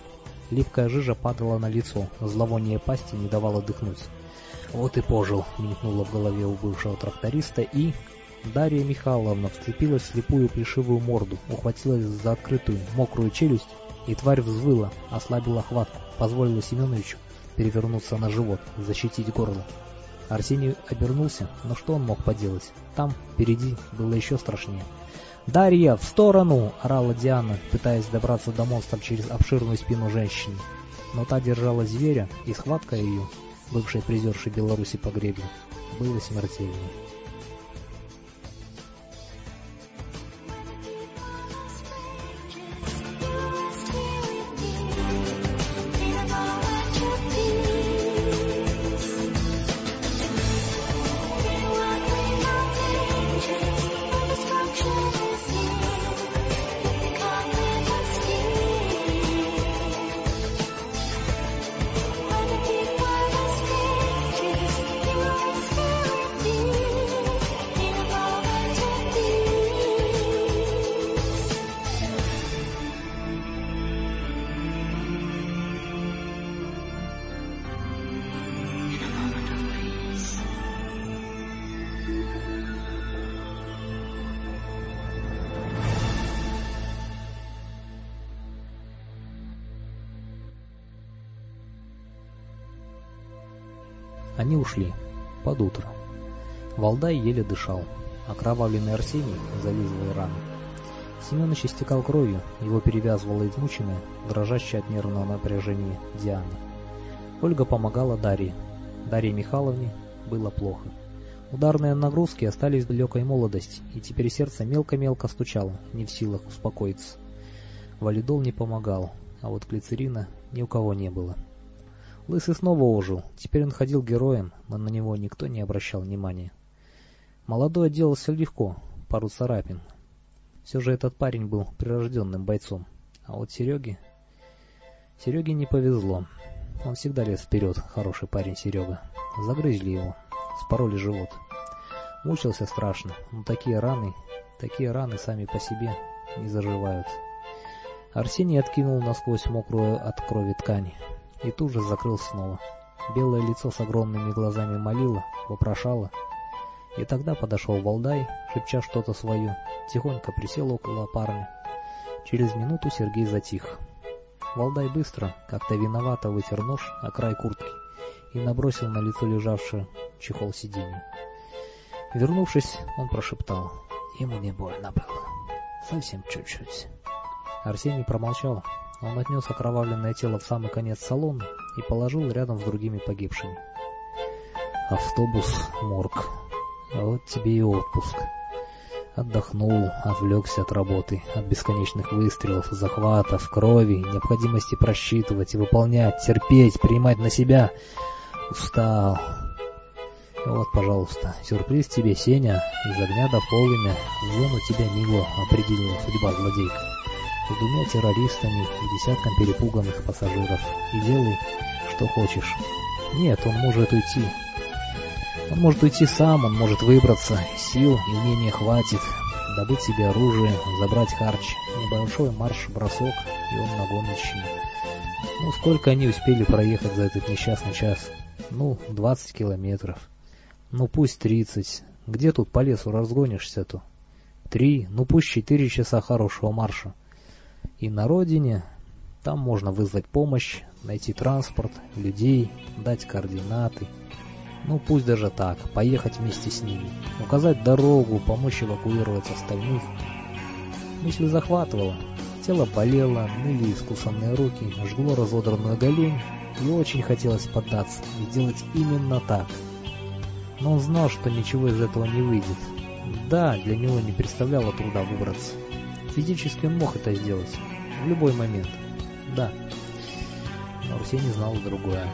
Липкая жижа падала на лицо, зловоние пасти не давало дыхнуть. Вот и пожил, мелькнуло в голове у бывшего тракториста, и... Дарья Михайловна вцепилась в слепую плешивую морду, ухватилась за открытую, мокрую челюсть, и тварь взвыла, ослабила хватку, позволила Семеновичу перевернуться на живот, защитить горло. Арсений обернулся, но что он мог поделать? Там, впереди, было еще страшнее. «Дарья, в сторону!» — орала Диана, пытаясь добраться до монстра через обширную спину женщины. Но та держала зверя, и схватка ее, бывшей призершей Беларуси по греблю, была смертельной. Они ушли. Под утро. Валдай еле дышал. Окровавленный Арсений зализывал раны. Семенович истекал кровью, его перевязывала измученная, дрожащая от нервного напряжения Диана. Ольга помогала Дарье. Дарье Михайловне было плохо. Ударные нагрузки остались в далекой молодости, и теперь сердце мелко-мелко стучало, не в силах успокоиться. Валидол не помогал, а вот глицерина ни у кого не было. Лысый снова ожил. Теперь он ходил героем, но на него никто не обращал внимания. Молодой отделался легко, пару царапин. Все же этот парень был прирожденным бойцом. А вот Сереге... Сереге не повезло. Он всегда лез вперед, хороший парень Серега. Загрызли его, спороли живот. Мучился страшно, но такие раны, такие раны сами по себе не заживают. Арсений откинул насквозь мокрую от крови ткань и тут же закрыл снова. Белое лицо с огромными глазами молило, вопрошало. И тогда подошел Валдай, шепча что-то свое, тихонько присел около парня. Через минуту Сергей затих. Валдай быстро, как-то виновато вытер нож о край куртки и набросил на лицо лежавший чехол сиденья. Вернувшись, он прошептал. Ему не больно было. Совсем чуть-чуть. Арсений промолчал, он отнес окровавленное тело в самый конец салона и положил рядом с другими погибшими. Автобус, морг. Вот тебе и отпуск. Отдохнул, отвлекся от работы, от бесконечных выстрелов, захватов, крови, необходимости просчитывать выполнять, терпеть, принимать на себя. Устал. Вот, пожалуйста, сюрприз тебе, Сеня, из огня до полымя, в зону тебя мило определила судьба злодейка с двумя террористами и десятком перепуганных пассажиров и делай, что хочешь. Нет, он может уйти. Он может уйти сам, он может выбраться, сил и умения хватит, добыть себе оружие, забрать харч, небольшой марш-бросок, и он на гоночный. Ну, сколько они успели проехать за этот несчастный час? Ну, 20 километров. Ну, пусть 30. Где тут по лесу разгонишься-то? Три, ну пусть четыре часа хорошего марша. И на родине, там можно вызвать помощь, найти транспорт, людей, дать координаты. Ну пусть даже так, поехать вместе с ними, указать дорогу, помочь эвакуировать остальных. Мысль захватывала, тело болело, ныли искусанные руки, жгло разодранную голень, и очень хотелось поддаться и сделать именно так. Но он знал, что ничего из этого не выйдет. Да, для него не представляло труда выбраться. Физически он мог это сделать. В любой момент. Да. Но Арсений знал другое.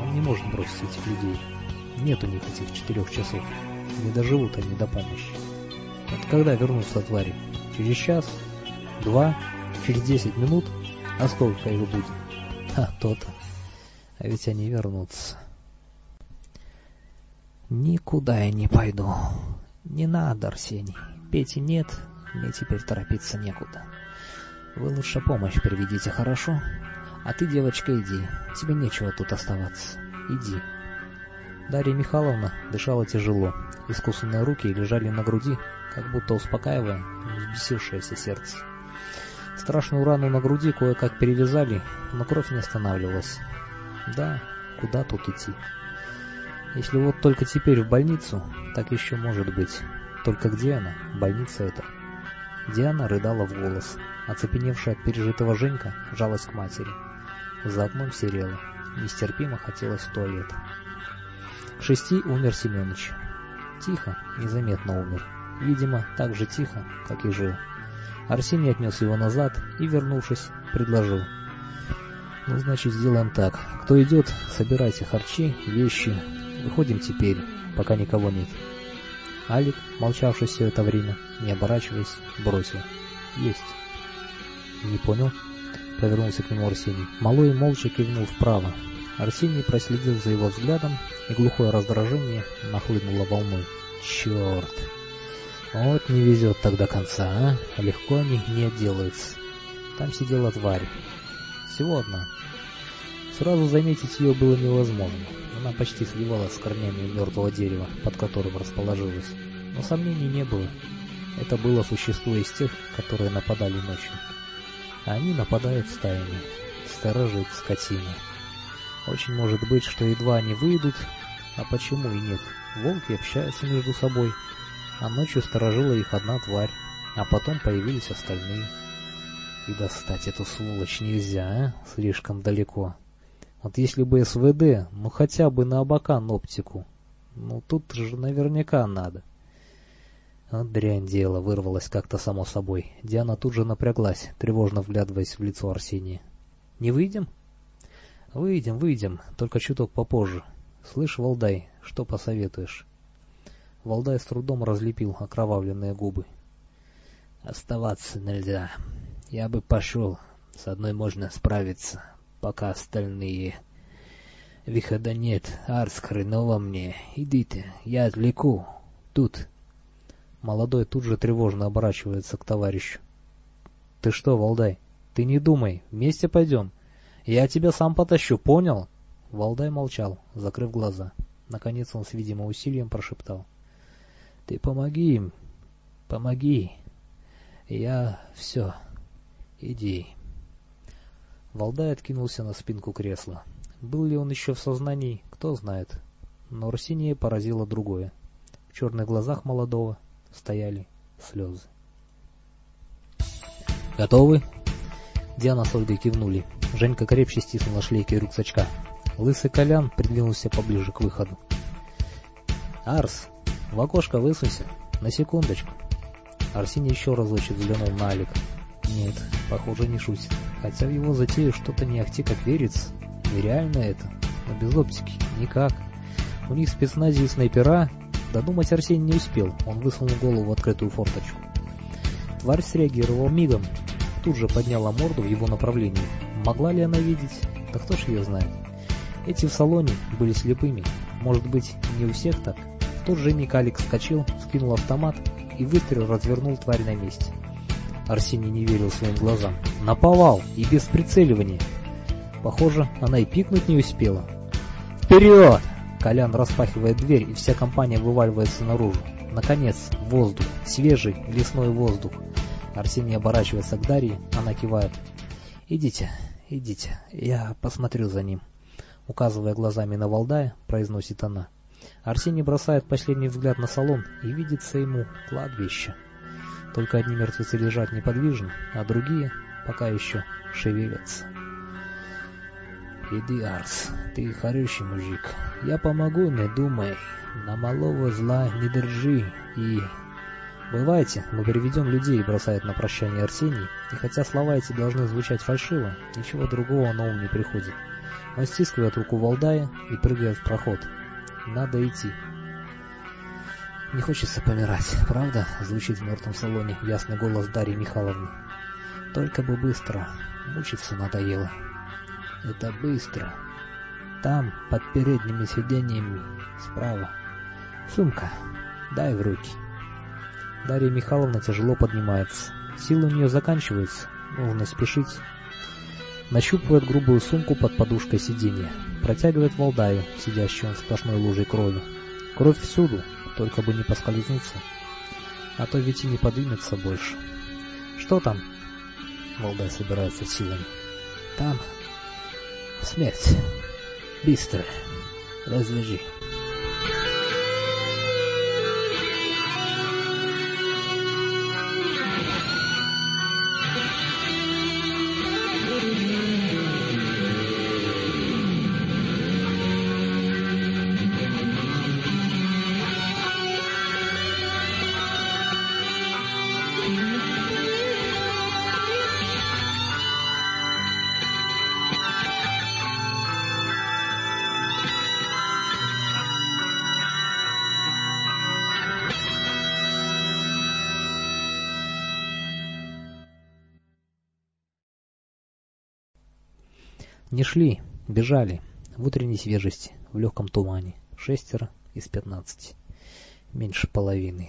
Он не может бросить этих людей. Нет у них этих четырех часов. Не доживут они до помощи. Вот когда вернутся твари? Через час? Два? Через десять минут? А сколько их будет? А, то-то. А ведь они вернутся. Никуда я не пойду. Не надо, Арсений. Пети нет, мне теперь торопиться некуда. Вы лучше помощь приведите, хорошо? А ты, девочка, иди. Тебе нечего тут оставаться. Иди. Дарья Михайловна дышала тяжело. Искусанные руки лежали на груди, как будто успокаивая взбесившееся сердце. Страшную рану на груди кое-как перевязали, но кровь не останавливалась. Да, куда тут идти? Если вот только теперь в больницу, так еще может быть. Только где она? Больница эта. Диана рыдала в голос. Оцепеневшая от пережитого Женька жалась к матери. За окном серело. Нестерпимо хотелось в туалет. К шести умер Семенович. Тихо, незаметно умер. Видимо, так же тихо, как и жил. Арсений отнес его назад и, вернувшись, предложил. «Ну, значит, сделаем так. Кто идет, собирайте харчи, вещи. Выходим теперь, пока никого нет». Алик, молчавший все это время, не оборачиваясь, бросил. «Есть». «Не понял?» — повернулся к нему Арсений. Малой молча кивнул вправо. Арсений проследил за его взглядом, и глухое раздражение нахлынуло волной. «Черт!» Вот не везет тогда конца, а? Легко они не отделаются. Там сидела тварь. Всего одна. Сразу заметить ее было невозможно. Она почти сливалась с корнями мертвого дерева, под которым расположилась. Но сомнений не было. Это было существо из тех, которые нападали ночью. А они нападают стаями. Сторожит скотина. Очень может быть, что едва они выйдут, а почему и нет? Волки общаются между собой, а ночью сторожила их одна тварь, а потом появились остальные. И достать эту сволочь нельзя, а? Слишком далеко. Вот если бы СВД, ну хотя бы на Абакан оптику. Ну тут же наверняка надо. Вот дрянь дело, вырвалось как-то само собой. Диана тут же напряглась, тревожно вглядываясь в лицо Арсения. «Не выйдем?» «Выйдем, выйдем, только чуток попозже. Слышь, Валдай, что посоветуешь?» Валдай с трудом разлепил окровавленные губы. «Оставаться нельзя. Я бы пошел. С одной можно справиться, пока остальные...» «Выхода нет. Арс хреново мне. Идите, я отвлеку. Тут...» Молодой тут же тревожно оборачивается к товарищу. «Ты что, Валдай, ты не думай, вместе пойдем. Я тебя сам потащу, понял?» Валдай молчал, закрыв глаза. Наконец он с видимым усилием прошептал. Ты помоги им, помоги. Я все. Иди. Валдай откинулся на спинку кресла. Был ли он еще в сознании, кто знает. Но Арсения поразило другое. В черных глазах молодого стояли слезы. «Готовы?» Диана с Ольгой кивнули. Женька крепче стиснула шлейки рюкзачка. Лысый Колян придвинулся поближе к выходу. «Арс, в окошко высунься. На секундочку. Арсений еще разочек взглянул на Алика. Нет, похоже, не шутит. Хотя в его затею что-то не ахти как верится. Нереально это. Но без оптики. Никак. У них в спецназе и снайпера. Додумать Арсений не успел. Он высунул голову в открытую форточку. Тварь среагировала мигом. Тут же подняла морду в его направлении. Могла ли она видеть? Да кто ж ее знает. Эти в салоне были слепыми. Может быть, не у всех так? тот же миг Алекс скинул автомат и выстрел развернул тварь на месте. Арсений не верил своим глазам. Наповал и без прицеливания. Похоже, она и пикнуть не успела. «Вперед!» Колян распахивает дверь, и вся компания вываливается наружу. Наконец, воздух, свежий лесной воздух. Арсений оборачивается к Дарье, она кивает. «Идите, идите, я посмотрю за ним». Указывая глазами на Валдая, произносит она. Арсений бросает последний взгляд на салон и видится ему кладбище. Только одни мертвецы лежат неподвижно, а другие пока еще шевелятся. «Иди, Арс, ты хороший мужик. Я помогу, не думай. На малого зла не держи и... «Бывайте, мы переведем людей», — бросает на прощание Арсений, и хотя слова эти должны звучать фальшиво, ничего другого на ум не приходит. Он стискивает руку Валдая и прыгает в проход. Надо идти. «Не хочется помирать, правда?» — звучит в мертвом салоне ясный голос Дарьи Михайловны. «Только бы быстро. Мучиться надоело». «Это быстро. Там, под передними сиденьями, справа. Сумка. Дай в руки». Дарья Михайловна тяжело поднимается. Силы у нее заканчиваются, нужно спешить. Нащупывает грубую сумку под подушкой сиденья. Протягивает Валдаю, сидящую в сплошной лужей крови. Кровь всюду, только бы не поскользнуться. А то ведь и не подвинется больше. Что там? Валдай собирается силами. Там смерть. Быстро. Развяжи. Не шли, бежали, в утренней свежести, в легком тумане. Шестеро из пятнадцати. Меньше половины.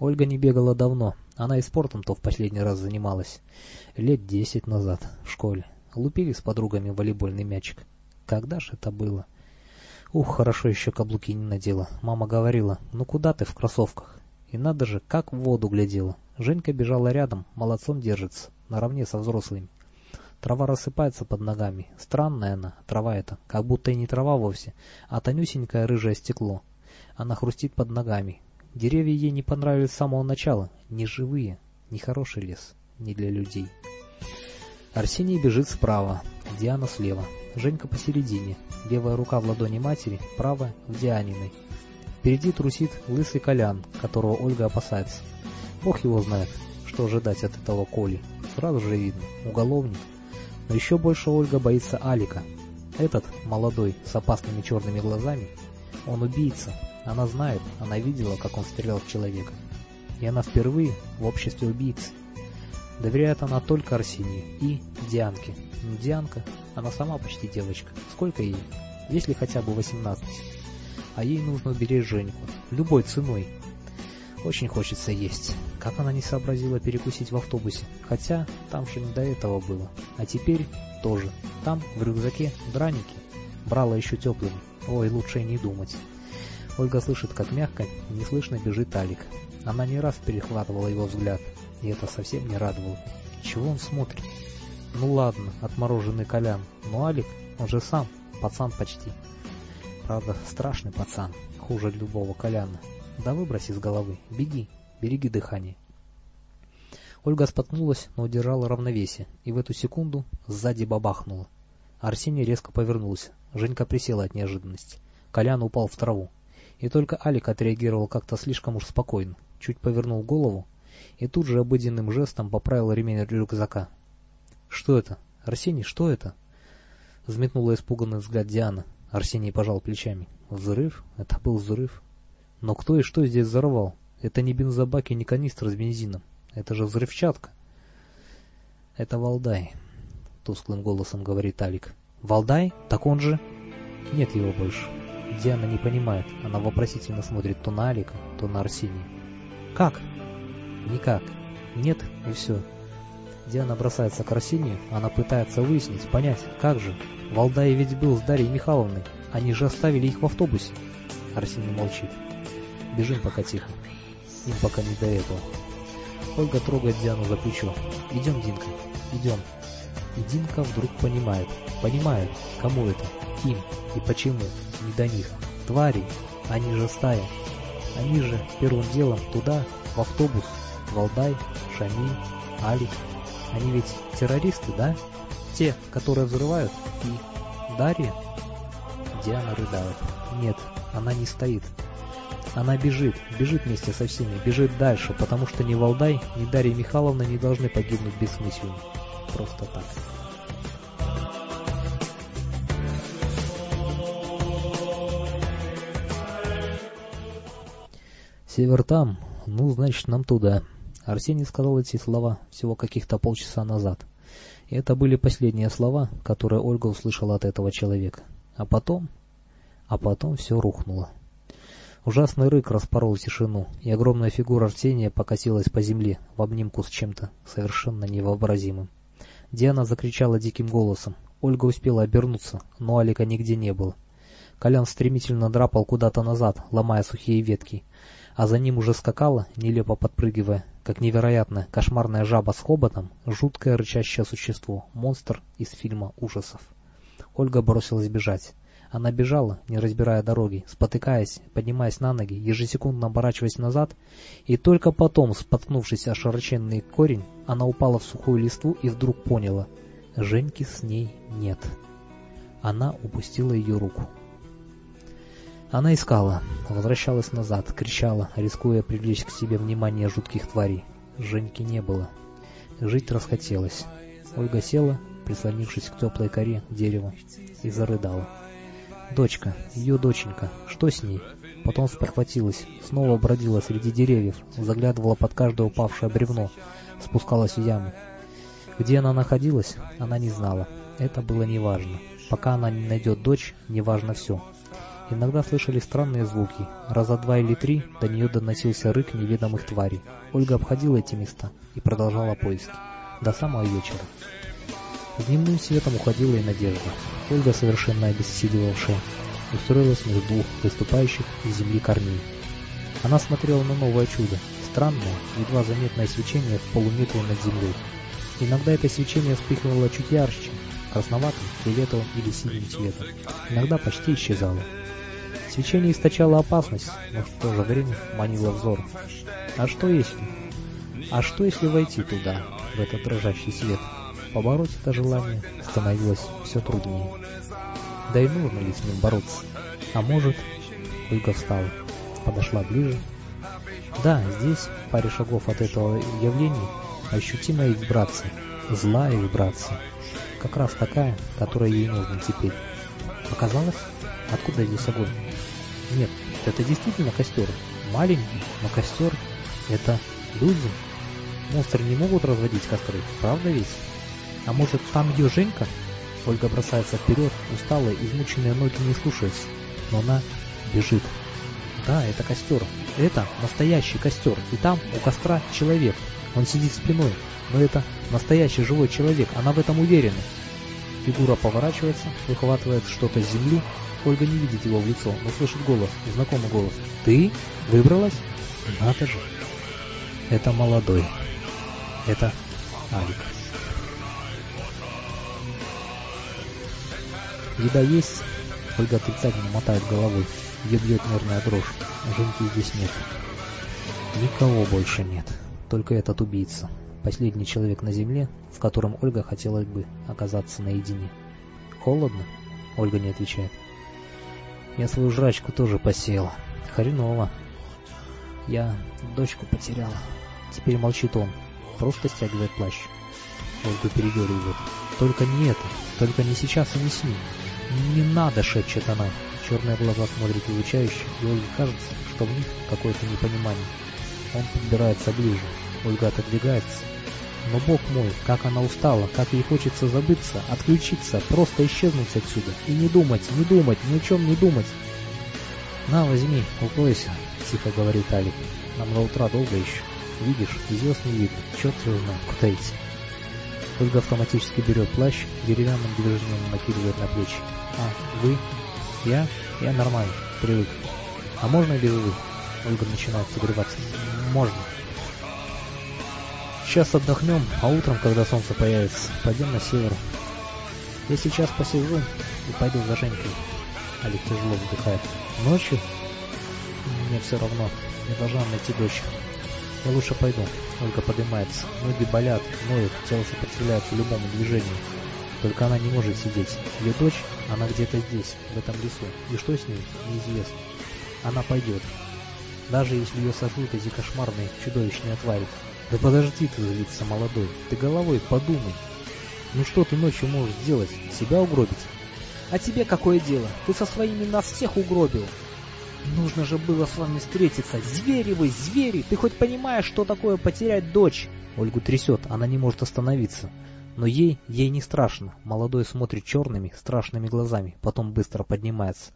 Ольга не бегала давно. Она и спортом-то в последний раз занималась. Лет десять назад, в школе. Лупили с подругами волейбольный мячик. Когда ж это было? Ух, хорошо еще каблуки не надела. Мама говорила, ну куда ты в кроссовках? И надо же, как в воду глядела. Женька бежала рядом, молодцом держится, наравне со взрослыми. Трава рассыпается под ногами. Странная она, трава эта, как будто и не трава вовсе, а тонюсенькое рыжее стекло. Она хрустит под ногами. Деревья ей не понравились с самого начала. Не живые, не хороший лес, не для людей. Арсений бежит справа, Диана слева, Женька посередине, левая рука в ладони матери, правая в Дианиной. Впереди трусит лысый Колян, которого Ольга опасается. Бог его знает, что ожидать от этого Коли. Сразу же видно, уголовник. Но еще больше Ольга боится Алика. Этот, молодой, с опасными черными глазами, он убийца. Она знает, она видела, как он стрелял в человека. И она впервые в обществе убийц. Доверяет она только Арсению и Дианке. Но Дианка, она сама почти девочка. Сколько ей? Если хотя бы 18. А ей нужно уберечь Женьку. Любой ценой. Очень хочется есть. Как она не сообразила перекусить в автобусе? Хотя там же не до этого было. А теперь тоже. Там, в рюкзаке, драники. Брала еще теплыми. Ой, лучше и не думать. Ольга слышит, как мягко, неслышно бежит Алик. Она не раз перехватывала его взгляд, и это совсем не радовало. Чего он смотрит? Ну ладно, отмороженный Колян, но Алик, он же сам, пацан почти. Правда, страшный пацан, хуже любого Коляна. Да выбрось из головы. Беги. Береги дыхание. Ольга споткнулась, но удержала равновесие, и в эту секунду сзади бабахнуло. Арсений резко повернулся. Женька присела от неожиданности. Колян упал в траву. И только Алик отреагировал как-то слишком уж спокойно. Чуть повернул голову и тут же обыденным жестом поправил ремень рюкзака. «Что это? Арсений, что это?» Взметнула испуганный взгляд Диана. Арсений пожал плечами. «Взрыв? Это был взрыв. Но кто и что здесь взорвал? Это не бензобак и не канистра с бензином. Это же взрывчатка. Это Валдай, тусклым голосом говорит Алик. Валдай? Так он же... Нет его больше. Диана не понимает. Она вопросительно смотрит то на Алика, то на Арсения. Как? Никак. Нет, и все. Диана бросается к Арсению, она пытается выяснить, понять, как же. Валдай ведь был с Дарьей Михайловной, они же оставили их в автобусе. Арсений молчит. Бежим пока тихо. Им пока не до этого. Ольга трогает Диану за плечо. Идем, Динка, идем. И Динка вдруг понимает. Понимает, кому это, им и почему. Не до них. Твари, они же стая. Они же первым делом туда, в автобус. Валдай, Шамиль, Алик. Они ведь террористы, да? Те, которые взрывают. И Дарья? Диана рыдает. Нет, она не стоит. Она бежит, бежит вместе со всеми, бежит дальше, потому что ни Валдай, ни Дарья Михайловна не должны погибнуть бессмысленно. Просто так. Север там, ну, значит, нам туда. Арсений сказал эти слова всего каких-то полчаса назад. И это были последние слова, которые Ольга услышала от этого человека. А потом... А потом все рухнуло. Ужасный рык распорол тишину, и огромная фигура Арсения покосилась по земле в обнимку с чем-то совершенно невообразимым. Диана закричала диким голосом. Ольга успела обернуться, но Алика нигде не было. Колян стремительно драпал куда-то назад, ломая сухие ветки, а за ним уже скакала, нелепо подпрыгивая, как невероятная кошмарная жаба с хоботом, жуткое рычащее существо, монстр из фильма ужасов. Ольга бросилась бежать. Она бежала, не разбирая дороги, спотыкаясь, поднимаясь на ноги, ежесекундно оборачиваясь назад, и только потом, споткнувшись о широченный корень, она упала в сухую листву и вдруг поняла — Женьки с ней нет. Она упустила ее руку. Она искала, возвращалась назад, кричала, рискуя привлечь к себе внимание жутких тварей. Женьки не было. Жить расхотелось. Ольга села, прислонившись к теплой коре дерева, и зарыдала. Дочка, ее доченька, что с ней? Потом спохватилась, снова бродила среди деревьев, заглядывала под каждое упавшее бревно, спускалась в яму. Где она находилась, она не знала. Это было неважно. Пока она не найдет дочь, неважно все. Иногда слышали странные звуки. Раза два или три до нее доносился рык неведомых тварей. Ольга обходила эти места и продолжала поиски. До самого вечера. Дневным светом уходила и надежда. Ольга, совершенно обессиливавшая, устроилась между двух выступающих из земли корней. Она смотрела на новое чудо, странное, едва заметное свечение в полуметре над землей. Иногда это свечение вспыхивало чуть ярче, красноватым, фиолетовым или синим цветом. Иногда почти исчезало. Свечение источало опасность, но в то же время манило взор. А что если? А что если войти туда, в этот дрожащий свет? Побороть это желание становилось все труднее. Да и нужно ли с ним бороться? А может... Ольга встала, подошла ближе. Да, здесь, в паре шагов от этого явления, ощутимая вибрация, злая вибрация. Как раз такая, которая ей нужна теперь. Показалось? Откуда здесь огонь? Нет, это действительно костер. Маленький, но костер — это люди. Монстры не могут разводить костры, правда ведь? А может, там ее Женька? Ольга бросается вперед, усталая, измученные ноги не слушаются. Но она бежит. Да, это костер. Это настоящий костер. И там у костра человек. Он сидит спиной. Но это настоящий живой человек. Она в этом уверена. Фигура поворачивается, выхватывает что-то с земли. Ольга не видит его в лицо, но слышит голос, знакомый голос. «Ты? Выбралась? Надо же!» Это молодой. Это Алик. Еда есть? Ольга отрицательно мотает головой. Ее бьет нервная дрожь. Женьки здесь нет. Никого больше нет. Только этот убийца. Последний человек на земле, с которым Ольга хотела бы оказаться наедине. Холодно? Ольга не отвечает. Я свою жрачку тоже посеял. Хреново. Я дочку потеряла. Теперь молчит он. Просто стягивает плащ. Ольга передергивает. Только не это. Только не сейчас и не с ним. «Не надо!» — шепчет она. Черные глаза смотрят изучающе, и Ольге кажется, что в них какое-то непонимание. Он подбирается ближе. Ольга отодвигается. Но, бог мой, как она устала, как ей хочется забыться, отключиться, просто исчезнуть отсюда. И не думать, не думать, ни о чем не думать. «На, возьми, укройся», — тихо говорит Алик. «Нам до утра долго еще. Видишь, звезд не видно. Черт его знает, куда идти». Ольга автоматически берет плащ, деревянным движением накидывает на плечи. «А, вы?» «Я? Я нормально, привык. А можно без вы?» Ольга начинает согреваться. «Можно». Сейчас отдохнем, а утром, когда солнце появится, пойдем на север. Я сейчас посижу и пойду за Женькой. Олег тяжело вздыхает. Ночью? Мне все равно. Я должна найти дочь. Я лучше пойду. Ольга поднимается. Ноги болят, ноют, тело сопротивляется любому движению. Только она не может сидеть. Ее дочь, она где-то здесь, в этом лесу. И что с ней, неизвестно. Она пойдет. даже если ее сожрут эти кошмарные чудовищные твари. Да подожди ты злиться, молодой, ты головой подумай. Ну что ты ночью можешь сделать? Себя угробить? А тебе какое дело? Ты со своими нас всех угробил. Нужно же было с вами встретиться. Звери вы, звери! Ты хоть понимаешь, что такое потерять дочь? Ольгу трясет, она не может остановиться. Но ей, ей не страшно. Молодой смотрит черными, страшными глазами, потом быстро поднимается.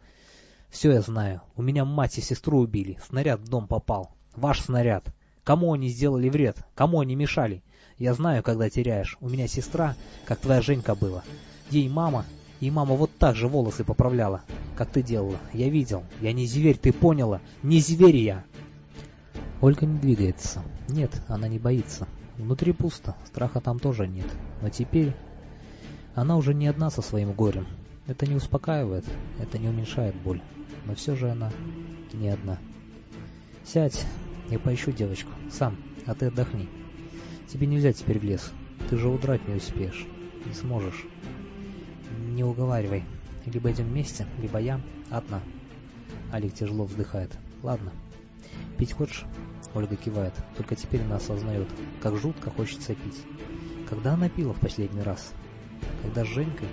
Все я знаю. У меня мать и сестру убили. Снаряд в дом попал. Ваш снаряд. Кому они сделали вред? Кому они мешали? Я знаю, когда теряешь. У меня сестра, как твоя Женька была. Ей мама, и мама вот так же волосы поправляла, как ты делала. Я видел. Я не зверь, ты поняла? Не зверь я. Ольга не двигается. Нет, она не боится. Внутри пусто, страха там тоже нет. Но теперь она уже не одна со своим горем. Это не успокаивает, это не уменьшает боль. Но все же она не одна. Сядь, я поищу девочку. Сам, а ты отдохни. Тебе нельзя теперь в лес. Ты же удрать не успеешь. Не сможешь. Не уговаривай. Либо идем вместе, либо я одна. Алик тяжело вздыхает. Ладно. Пить хочешь? Ольга кивает. Только теперь она осознает, как жутко хочется пить. Когда она пила в последний раз? Когда с Женькой?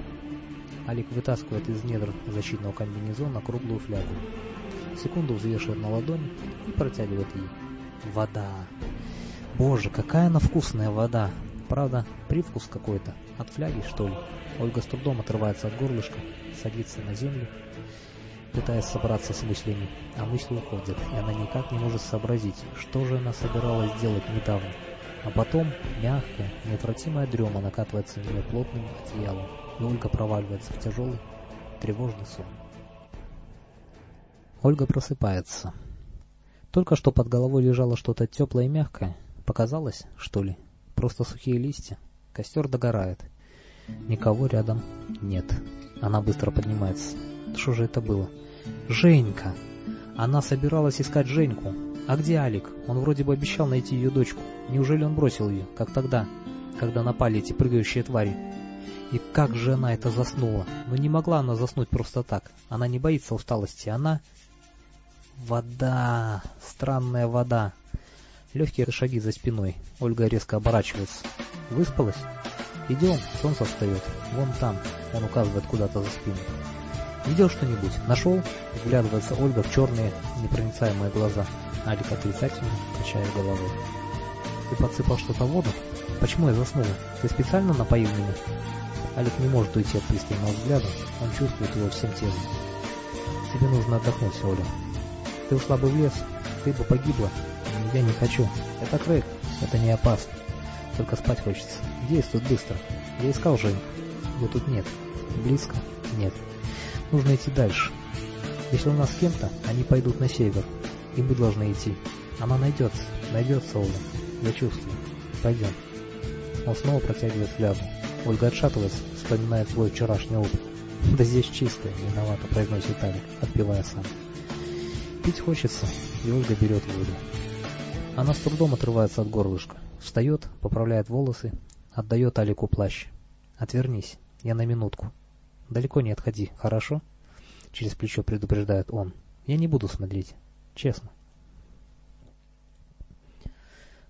Алик вытаскивает из недр защитного комбинезона круглую флягу. Секунду взвешивает на ладони и протягивает ей. Вода. Боже, какая она вкусная вода. Правда, привкус какой-то. От фляги, что ли? Ольга с трудом отрывается от горлышка, садится на землю, пытаясь собраться с мыслями, а мысли уходят, и она никак не может сообразить, что же она собиралась делать недавно. А потом мягкая, неотвратимая дрема накатывается на нее плотным одеялом, и Ольга проваливается в тяжелый, тревожный сон. Ольга просыпается. Только что под головой лежало что-то теплое и мягкое. Показалось, что ли? Просто сухие листья. Костер догорает. Никого рядом нет. Она быстро поднимается. Что же это было? Женька! Она собиралась искать Женьку. А где Алик? Он вроде бы обещал найти ее дочку. Неужели он бросил ее, как тогда, когда напали эти прыгающие твари? И как же она это заснула? Но не могла она заснуть просто так. Она не боится усталости. Она... Вода! Странная вода. Легкие шаги за спиной. Ольга резко оборачивается. Выспалась? Идем, солнце встает. Вон там. Он указывает куда-то за спину. Видел что-нибудь? Нашел? Вглядывается Ольга в черные, непроницаемые глаза. Алик отрицательно качает головой. Ты подсыпал что-то в воду? Почему я заснула? Ты специально напоил меня? Алик не может уйти от пристального взгляда. Он чувствует его всем телом. Тебе нужно отдохнуть, Оля. Ты ушла бы в лес, ты бы погибла. Я не хочу. Это Крейг. Это не опасно. Только спать хочется. Действует быстро. Я искал Женьку. Ее тут нет. Близко? Нет. Нужно идти дальше. Если у нас с кем-то, они пойдут на север. И мы должны идти. Она найдется. Найдется, Оля. Я чувствую. Пойдем. Он снова протягивает флягу. Ольга отшатывается, вспоминает свой вчерашний опыт. Да здесь чисто, виновато, произносит Алик, отпивая сам. Пить хочется, и Ольга берет воду. Она с трудом отрывается от горлышка. Встает, поправляет волосы, отдает Алику плащ. «Отвернись, я на минутку. Далеко не отходи, хорошо?» Через плечо предупреждает он. «Я не буду смотреть. Честно».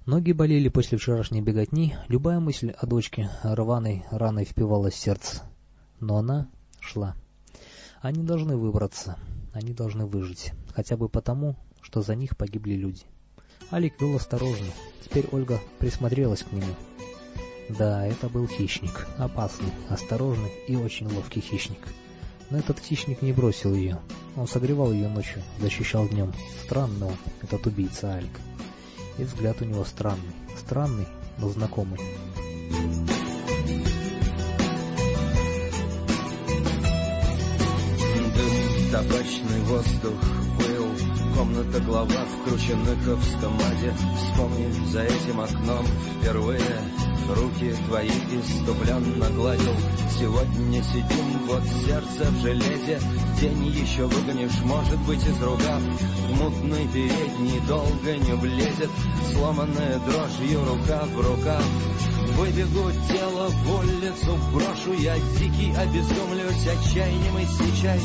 Ноги болели после вчерашней беготни, любая мысль о дочке рваной раной впивалась в сердце. Но она шла. Они должны выбраться, они должны выжить, хотя бы потому, что за них погибли люди. Алик вел осторожно, теперь Ольга присмотрелась к нему. Да, это был хищник, опасный, осторожный и очень ловкий хищник. Но этот хищник не бросил ее. Он согревал ее ночью, защищал днем. Странный он, этот убийца Алик. И взгляд у него странный. Странный, но знакомый. Табачный воздух, пыл, комната глава в Кручениковском аде. Вспомни за этим окном впервые руки твои иступленно гладил. Сегодня сидим, вот сердце в железе, день еще выгонишь, может быть, из ругав. В мутной передней долго не влезет, сломанная дрожью рука в рукав. Выбегу тело в улицу, брошу я дикий, обезумлюсь отчаянием и сейчас.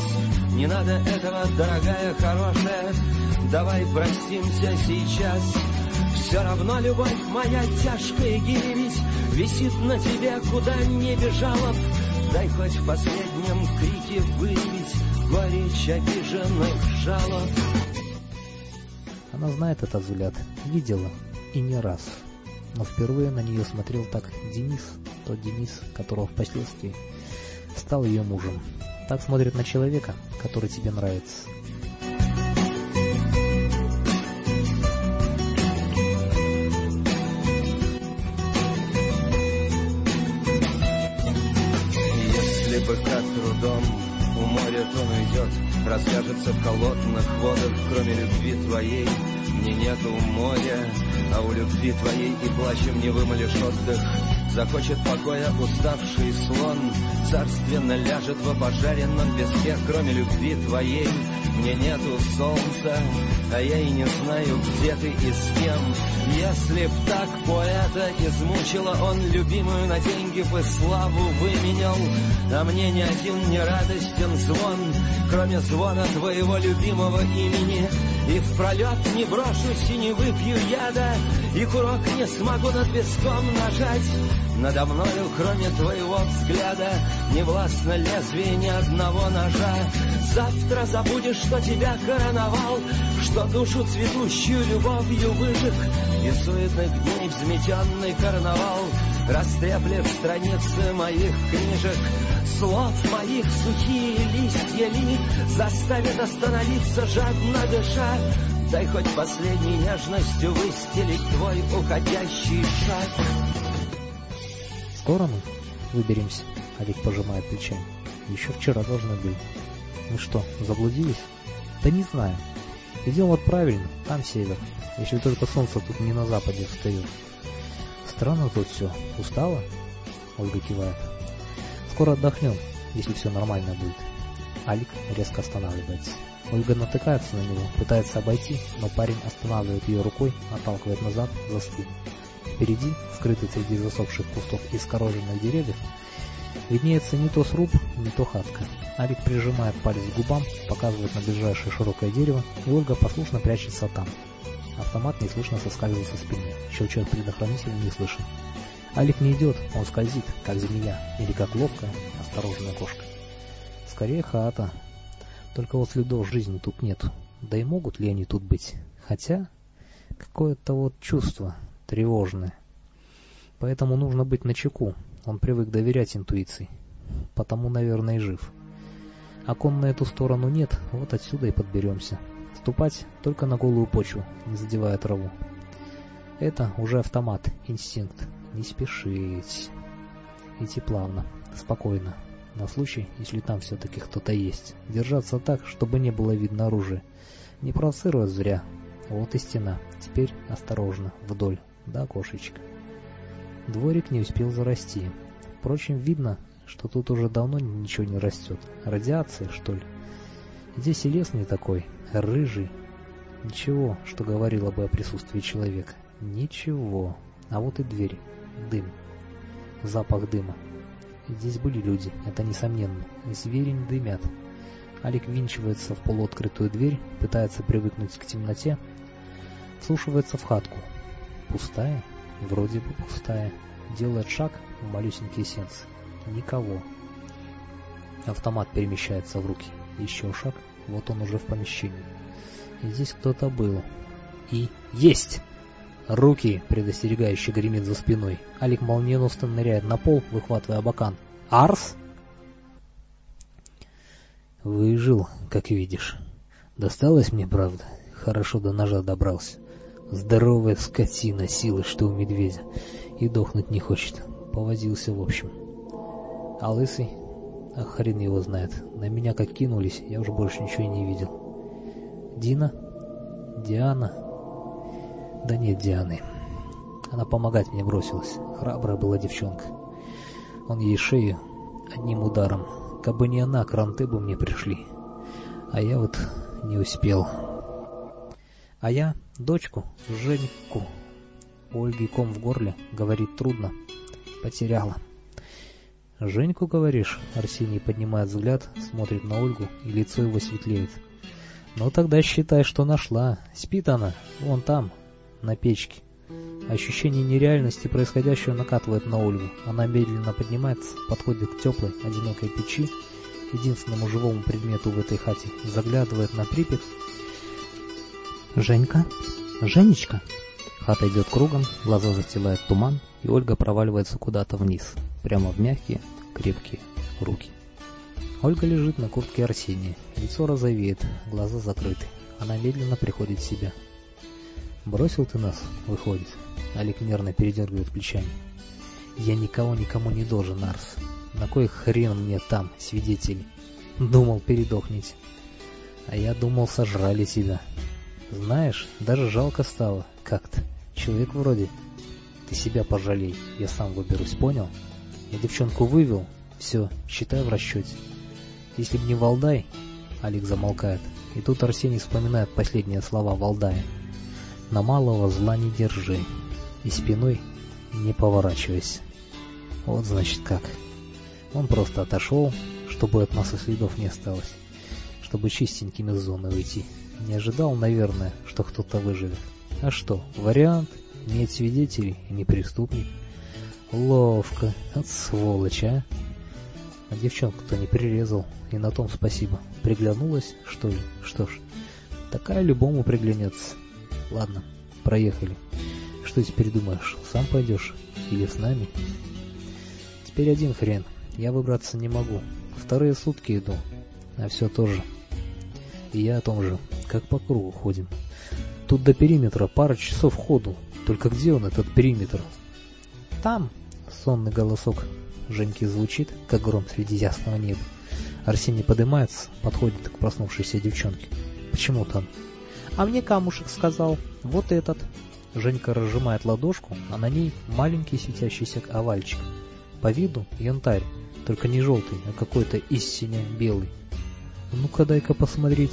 Не надо этого, дорогая, хорошая, давай простимся сейчас. Все равно любовь моя тяжкая гиревись Висит на тебе, куда не бежала б. Дай хоть в последнем крике выявить Горечь обиженных жалоб. Она знает этот взгляд, видела, и не раз. Но впервые на нее смотрел так Денис, тот Денис, которого впоследствии стал ее мужем. Так смотрит на человека, который тебе нравится. Расскажется в холодных водах, кроме любви твоей, Мне нету моря, а у любви твоей и плачем не вымолишь отдых. Захочет покоя уставший слон, Царственно ляжет в опожаренном песке, Кроме любви твоей, мне нету солнца, а я и не знаю, где ты и с кем. Если б так поэта измучила он любимую на деньги бы славу выменял, а мне ни один не радостен звон, кроме звона твоего любимого имени. И в пролет не брошусь и не выпью яда, и курок не смогу над песком нажать. Надо мною, кроме твоего взгляда, не властно лезвие ни одного ножа. Завтра забудешь, что тебя короновал, что душу цветущую любовью выжег, и суетных дней взметенный карнавал растреплет страницы моих книжек. Слов моих сухие листья ли заставят остановиться, жадно дыша. Дай хоть последней нежностью выстелить твой уходящий шаг. Скоро мы выберемся, Олег пожимает плечами. Еще вчера должны были. Мы что, заблудились? Да не знаю. Идем вот правильно, там север. Если только солнце тут не на западе встает. Странно тут все. Устала? Ольга кивает. Скоро отдохнем, если все нормально будет. Алик резко останавливается. Ольга натыкается на него, пытается обойти, но парень останавливает ее рукой, отталкивает назад за спину. Впереди, скрытый среди засохших кустов и скороженных деревьев, виднеется не то сруб, не то хатка. Алик прижимает палец к губам, показывает на ближайшее широкое дерево, и Ольга послушно прячется там. Автомат неслышно соскальзывает со спины, щелчок предохранителя не слышен. Алик не идет, он скользит, как змея, или как ловкая, осторожная кошка. Скорее хата. Только вот следов жизни тут нет. Да и могут ли они тут быть? Хотя, какое-то вот чувство тревожное. Поэтому нужно быть начеку. Он привык доверять интуиции. Потому, наверное, и жив. Окон на эту сторону нет, вот отсюда и подберемся. Ступать только на голую почву, не задевая траву. Это уже автомат, инстинкт. Не спешить. Идти плавно, спокойно. На случай, если там все-таки кто-то есть. Держаться так, чтобы не было видно оружия. Не провоцируя зря. Вот и стена. Теперь осторожно, вдоль, до окошечка. Дворик не успел зарасти. Впрочем, видно, что тут уже давно ничего не растет. Радиация, что ли? Здесь и лес не такой, рыжий. Ничего, что говорило бы о присутствии человека. Ничего. А вот и дверь. Дым. Запах дыма. Здесь были люди, это несомненно. Звери не дымят. Алик винчивается в полуоткрытую дверь, пытается привыкнуть к темноте, вслушивается в хатку. Пустая? Вроде бы пустая. Делает шаг в малюсенький сенс. Никого. Автомат перемещается в руки. Еще шаг, вот он уже в помещении. И здесь кто-то был. И есть! Руки, предостерегающе гремит за спиной. Алик молниеносно ныряет на пол, выхватывая бакан. Арс? Выжил, как видишь. Досталось мне, правда? Хорошо до ножа добрался. Здоровая скотина, силы, что у медведя. И дохнуть не хочет. Повозился в общем. А лысый? А хрен его знает. На меня как кинулись, я уже больше ничего и не видел. Дина? Диана? Да нет Дианы. Она помогать мне бросилась. Храбрая была девчонка. Он ей шею одним ударом. Кабы не она, кранты бы мне пришли. А я вот не успел. А я дочку, Женьку. У Ольги ком в горле, говорит трудно. Потеряла. «Женьку, говоришь?» Арсений поднимает взгляд, смотрит на Ольгу, и лицо его светлеет. Ну тогда считай, что нашла. Спит она, вон там, на печке. Ощущение нереальности происходящего накатывает на Ольгу. Она медленно поднимается, подходит к теплой, одинокой печи, единственному живому предмету в этой хате, заглядывает на Припять. «Женька? Женечка?» Хата идет кругом, глаза застилает туман, и Ольга проваливается куда-то вниз, прямо в мягкие, крепкие руки. Ольга лежит на куртке Арсения, лицо розовеет, глаза закрыты. Она медленно приходит в себя. «Бросил ты нас?» — выходит. Олег нервно передергивает плечами. «Я никого никому не должен, Арс. На кой хрен мне там, свидетель? Думал, передохнете. А я думал, сожрали тебя. Знаешь, даже жалко стало как-то. Человек вроде. Ты себя пожалей, я сам выберусь, понял? Я девчонку вывел, все, считай в расчете. Если б не Валдай, Олег замолкает, и тут Арсений вспоминает последние слова Валдая. На малого зла не держи, и спиной не поворачивайся. Вот значит как. Он просто отошел, чтобы от нас и следов не осталось, чтобы чистеньким из зоны выйти. Не ожидал, наверное, что кто-то выживет. А что, вариант? Нет свидетелей и не преступник. Ловко, от сволочь, а? А девчонку-то не прирезал, и на том спасибо. Приглянулась, что ли? Что ж, такая любому приглянется. Ладно, проехали. Что теперь думаешь, сам пойдешь? Или с нами? Теперь один хрен. Я выбраться не могу. Вторые сутки иду. А все тоже. И я о том же. Как по кругу ходим. Тут до периметра пара часов ходу. Только где он, этот периметр? Там. Сонный голосок Женьки звучит, как гром среди ясного неба. Арсений поднимается, подходит к проснувшейся девчонке. Почему там? А мне камушек сказал. Вот этот. Женька разжимает ладошку, а на ней маленький светящийся овальчик. По виду янтарь, только не желтый, а какой-то истинно белый. Ну-ка дай-ка посмотреть.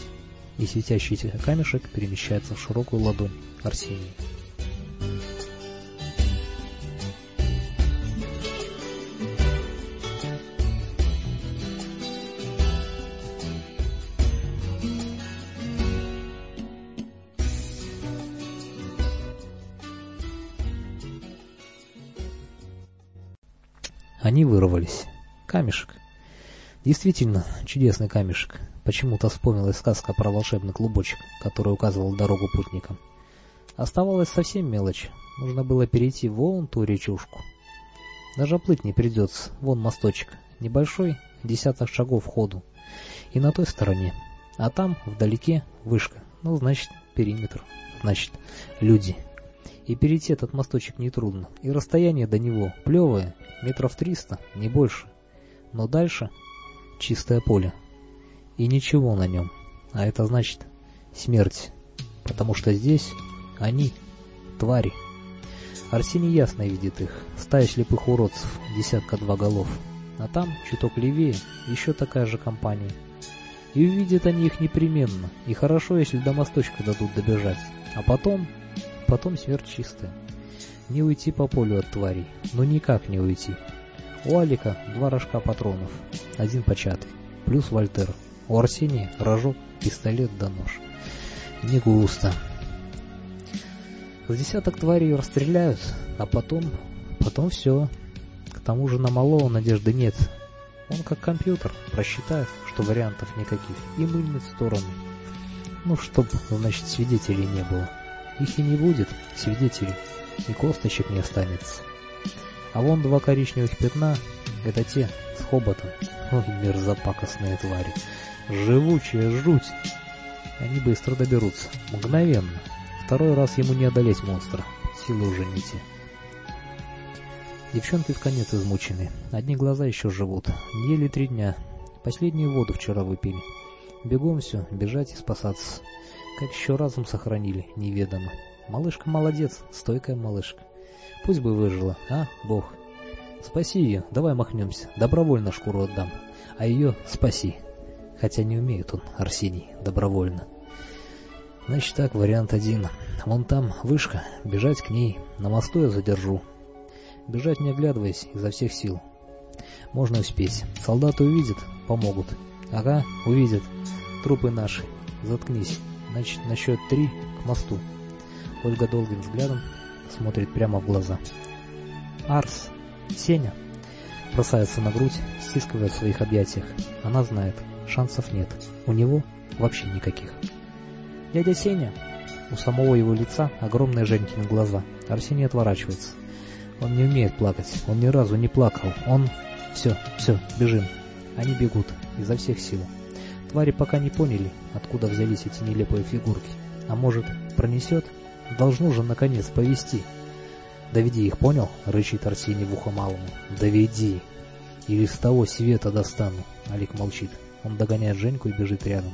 И светящийся камешек перемещается в широкую ладонь Арсения. Они вырвались. Камешек. Действительно, чудесный камешек. Почему-то вспомнилась сказка про волшебный клубочек, который указывал дорогу путникам. Оставалась совсем мелочь. Нужно было перейти вон ту речушку. Даже плыть не придется. Вон мосточек. Небольшой, десяток шагов ходу. И на той стороне. А там, вдалеке, вышка. Ну, значит, периметр. Значит, люди. И перейти этот мосточек нетрудно. И расстояние до него плевое, метров триста, не больше. Но дальше чистое поле. И ничего на нем. А это значит смерть. Потому что здесь они, твари. Арсений ясно видит их. Стая слепых уродцев, десятка-два голов. А там, чуток левее, еще такая же компания. И увидят они их непременно. И хорошо, если до мосточка дадут добежать. А потом потом смерть чистая. Не уйти по полю от тварей, но никак не уйти. У Алика два рожка патронов, один початый, плюс Вольтер. У Арсения рожок, пистолет да нож. Не густо. С десяток тварей расстреляют, а потом... потом все. К тому же на малого надежды нет. Он как компьютер, просчитает, что вариантов никаких, и мыльнет в сторону. Ну, чтоб, значит, свидетелей не было. Их и не будет, свидетелей, и косточек не останется. А вон два коричневых пятна — это те с хоботом. Ой, мерзопакостные твари. Живучая жуть. Они быстро доберутся. Мгновенно. Второй раз ему не одолеть монстра. Силы уже не те. Девчонки в конец измучены. Одни глаза еще живут. Ели три дня. Последнюю воду вчера выпили. Бегом все, бежать и спасаться. Как еще разум сохранили, неведомо. Малышка молодец, стойкая малышка. Пусть бы выжила, а, бог. Спаси ее, давай махнемся, добровольно шкуру отдам. А ее спаси. Хотя не умеет он, Арсений, добровольно. Значит так, вариант один. Вон там вышка, бежать к ней, на мосту я задержу. Бежать не оглядываясь, изо всех сил. Можно успеть. Солдаты увидят, помогут. Ага, увидят. Трупы наши. заткнись. Значит, на счет три к мосту. Ольга долгим взглядом смотрит прямо в глаза. Арс, Сеня, бросается на грудь, стискивая в своих объятиях. Она знает, шансов нет. У него вообще никаких. Дядя Сеня! У самого его лица огромные Женькины глаза. Арсений отворачивается. Он не умеет плакать. Он ни разу не плакал. Он... Все, все, бежим. Они бегут изо всех сил. Твари пока не поняли, откуда взялись эти нелепые фигурки. А может, пронесет? Должно же, наконец, повести. «Доведи их, понял?» — рычит Арсений в ухо малому. «Доведи!» «Или с того света достану!» — Алик молчит. Он догоняет Женьку и бежит рядом.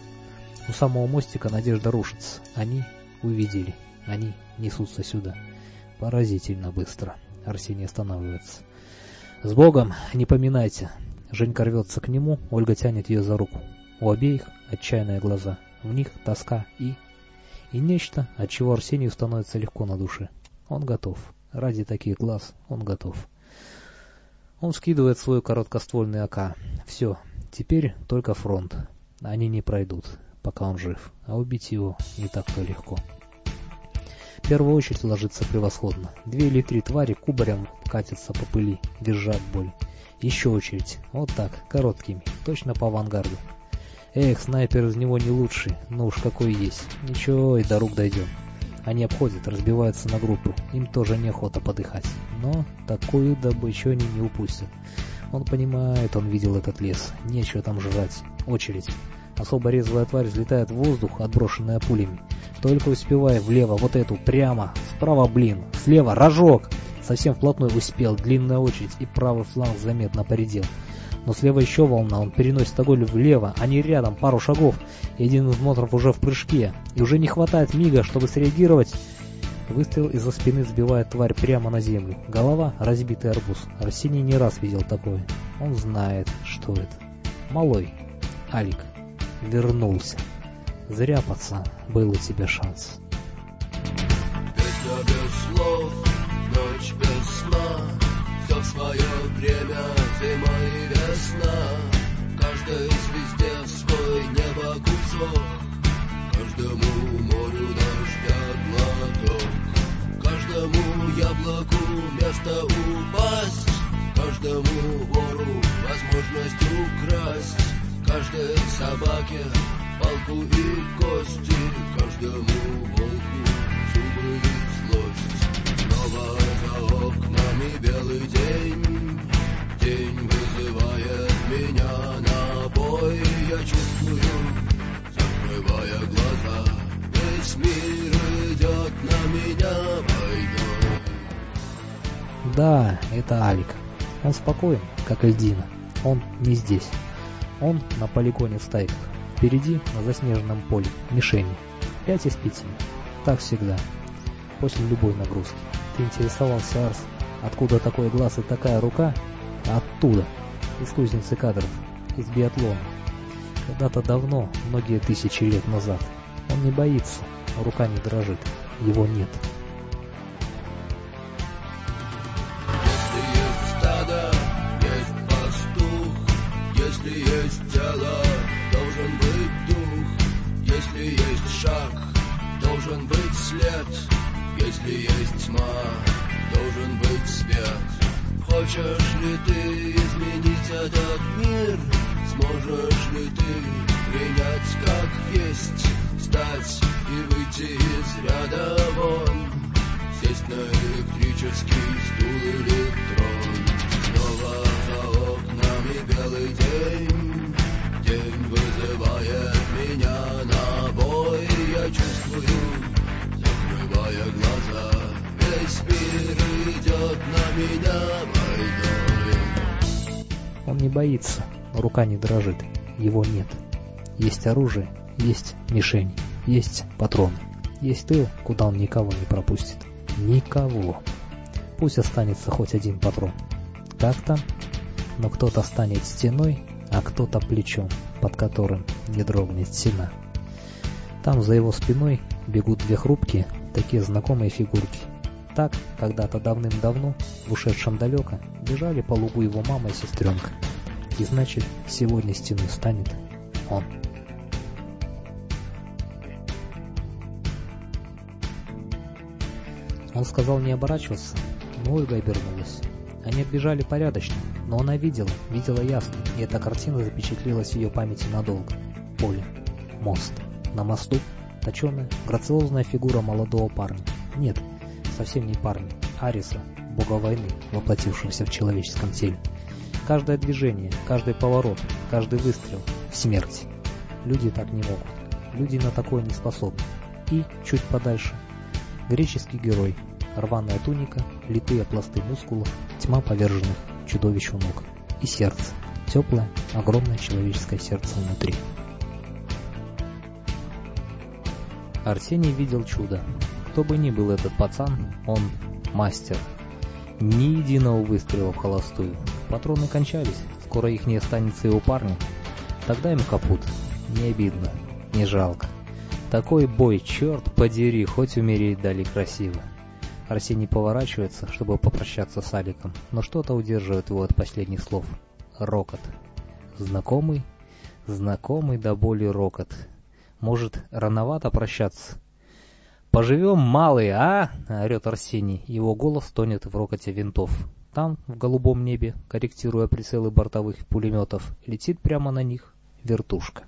У самого мостика надежда рушится. Они увидели. Они несутся сюда. Поразительно быстро. Арсений останавливается. «С Богом! Не поминайте!» Женька рвется к нему, Ольга тянет ее за руку. У обеих отчаянные глаза. В них тоска и... И нечто, от чего Арсению становится легко на душе. Он готов. Ради таких глаз он готов. Он скидывает свой короткоствольный АК. Все, теперь только фронт. Они не пройдут, пока он жив. А убить его не так-то легко. Первая очередь ложится превосходно. Две или три твари кубарем катятся по пыли, держат боль. Еще очередь. Вот так, короткими, точно по авангарду. Эх, снайпер из него не лучший, но уж какой есть. Ничего, и до рук дойдем. Они обходят, разбиваются на группы. Им тоже неохота подыхать. Но такую добычу они не упустят. Он понимает, он видел этот лес. Нечего там жрать. Очередь. Особо резвая тварь взлетает в воздух, отброшенная пулями. Только успевая влево, вот эту, прямо, справа блин, слева рожок. Совсем вплотную успел, длинная очередь, и правый фланг заметно поредел. Но слева еще волна, он переносит огонь влево, они рядом, пару шагов, и один из моторов уже в прыжке. И уже не хватает мига, чтобы среагировать. Выстрел из-за спины сбивает тварь прямо на землю. Голова — разбитый арбуз. Арсений не раз видел такое. Он знает, что это. Малой. Алик. Вернулся. Зря, пацан, был у тебя шанс. Песня без слов, ночь без сна, в свое время, зима и весна. Каждой звезде свой небо кусок, каждому морю дождя глоток, каждому яблоку место упасть, каждому вору возможность украсть, каждой собаке палку и кости, каждому волку зубы и злость. Снова за окнами белый день, день вызывает меня на бой. Я чувствую, закрывая глаза, весь мир идет на меня войной. Да, это Алик. Он спокоен, как льдина. Он не здесь. Он на полигоне в стайках. Впереди, на заснеженном поле, мишени. Пять из пяти. Так всегда. После любой нагрузки. Ты интересовался, Арс, откуда такой глаз и такая рука? Оттуда. Из кузницы кадров. Из биатлона. Когда-то давно, многие тысячи лет назад. Он не боится. Рука не дрожит. Его нет. Если есть тело, должен быть дух, если есть шаг, должен быть след, если есть тьма, должен быть свет. Хочешь ли ты изменить этот мир? Сможешь ли ты принять как есть, стать и выйти из ряда вон? Сесть на электрический стул или трон Снова за окнами белый день День вызывает меня на бой Я чувствую, Мир идет на меня войной Он не боится, но рука не дрожит. Его нет. Есть оружие, есть мишень, есть патроны. Есть тыл, куда он никого не пропустит. Никого. Пусть останется хоть один патрон. Как там? Но кто-то станет стеной, а кто-то плечом, под которым не дрогнет стена. Там за его спиной бегут две хрупкие, такие знакомые фигурки. Так, когда-то давным-давно, в ушедшем далеко, бежали по лугу его мама и сестренка. И значит, сегодня стеной станет он. Он сказал не оборачиваться, но Ольга обернулась. Они отбежали порядочно, но она видела, видела ясно, и эта картина запечатлилась в ее памяти надолго. Поле. Мост. На мосту точеная, грациозная фигура молодого парня. Нет, совсем не парня, Ариса, бога войны, воплотившегося в человеческом теле. Каждое движение, каждый поворот, каждый выстрел — смерть. Люди так не могут. Люди на такое не способны. И, чуть подальше, греческий герой, рваная туника, литые пласты мускулов, тьма поверженных, чудовищ у ног. И сердце. Теплое, огромное человеческое сердце внутри. Арсений видел чудо. Кто бы ни был этот пацан, он мастер. Ни единого выстрела в холостую. Патроны кончались, скоро их не останется и у парня. Тогда им капут. Не обидно, не жалко. Такой бой, черт подери, хоть умереть дали красиво. Арсений поворачивается, чтобы попрощаться с Аликом, но что-то удерживает его от последних слов. Рокот. Знакомый? Знакомый до боли рокот. Может, рановато прощаться? «Поживем, малый, а?» — орет Арсений. Его голос тонет в рокоте винтов. Там, в голубом небе, корректируя прицелы бортовых пулеметов, летит прямо на них вертушка.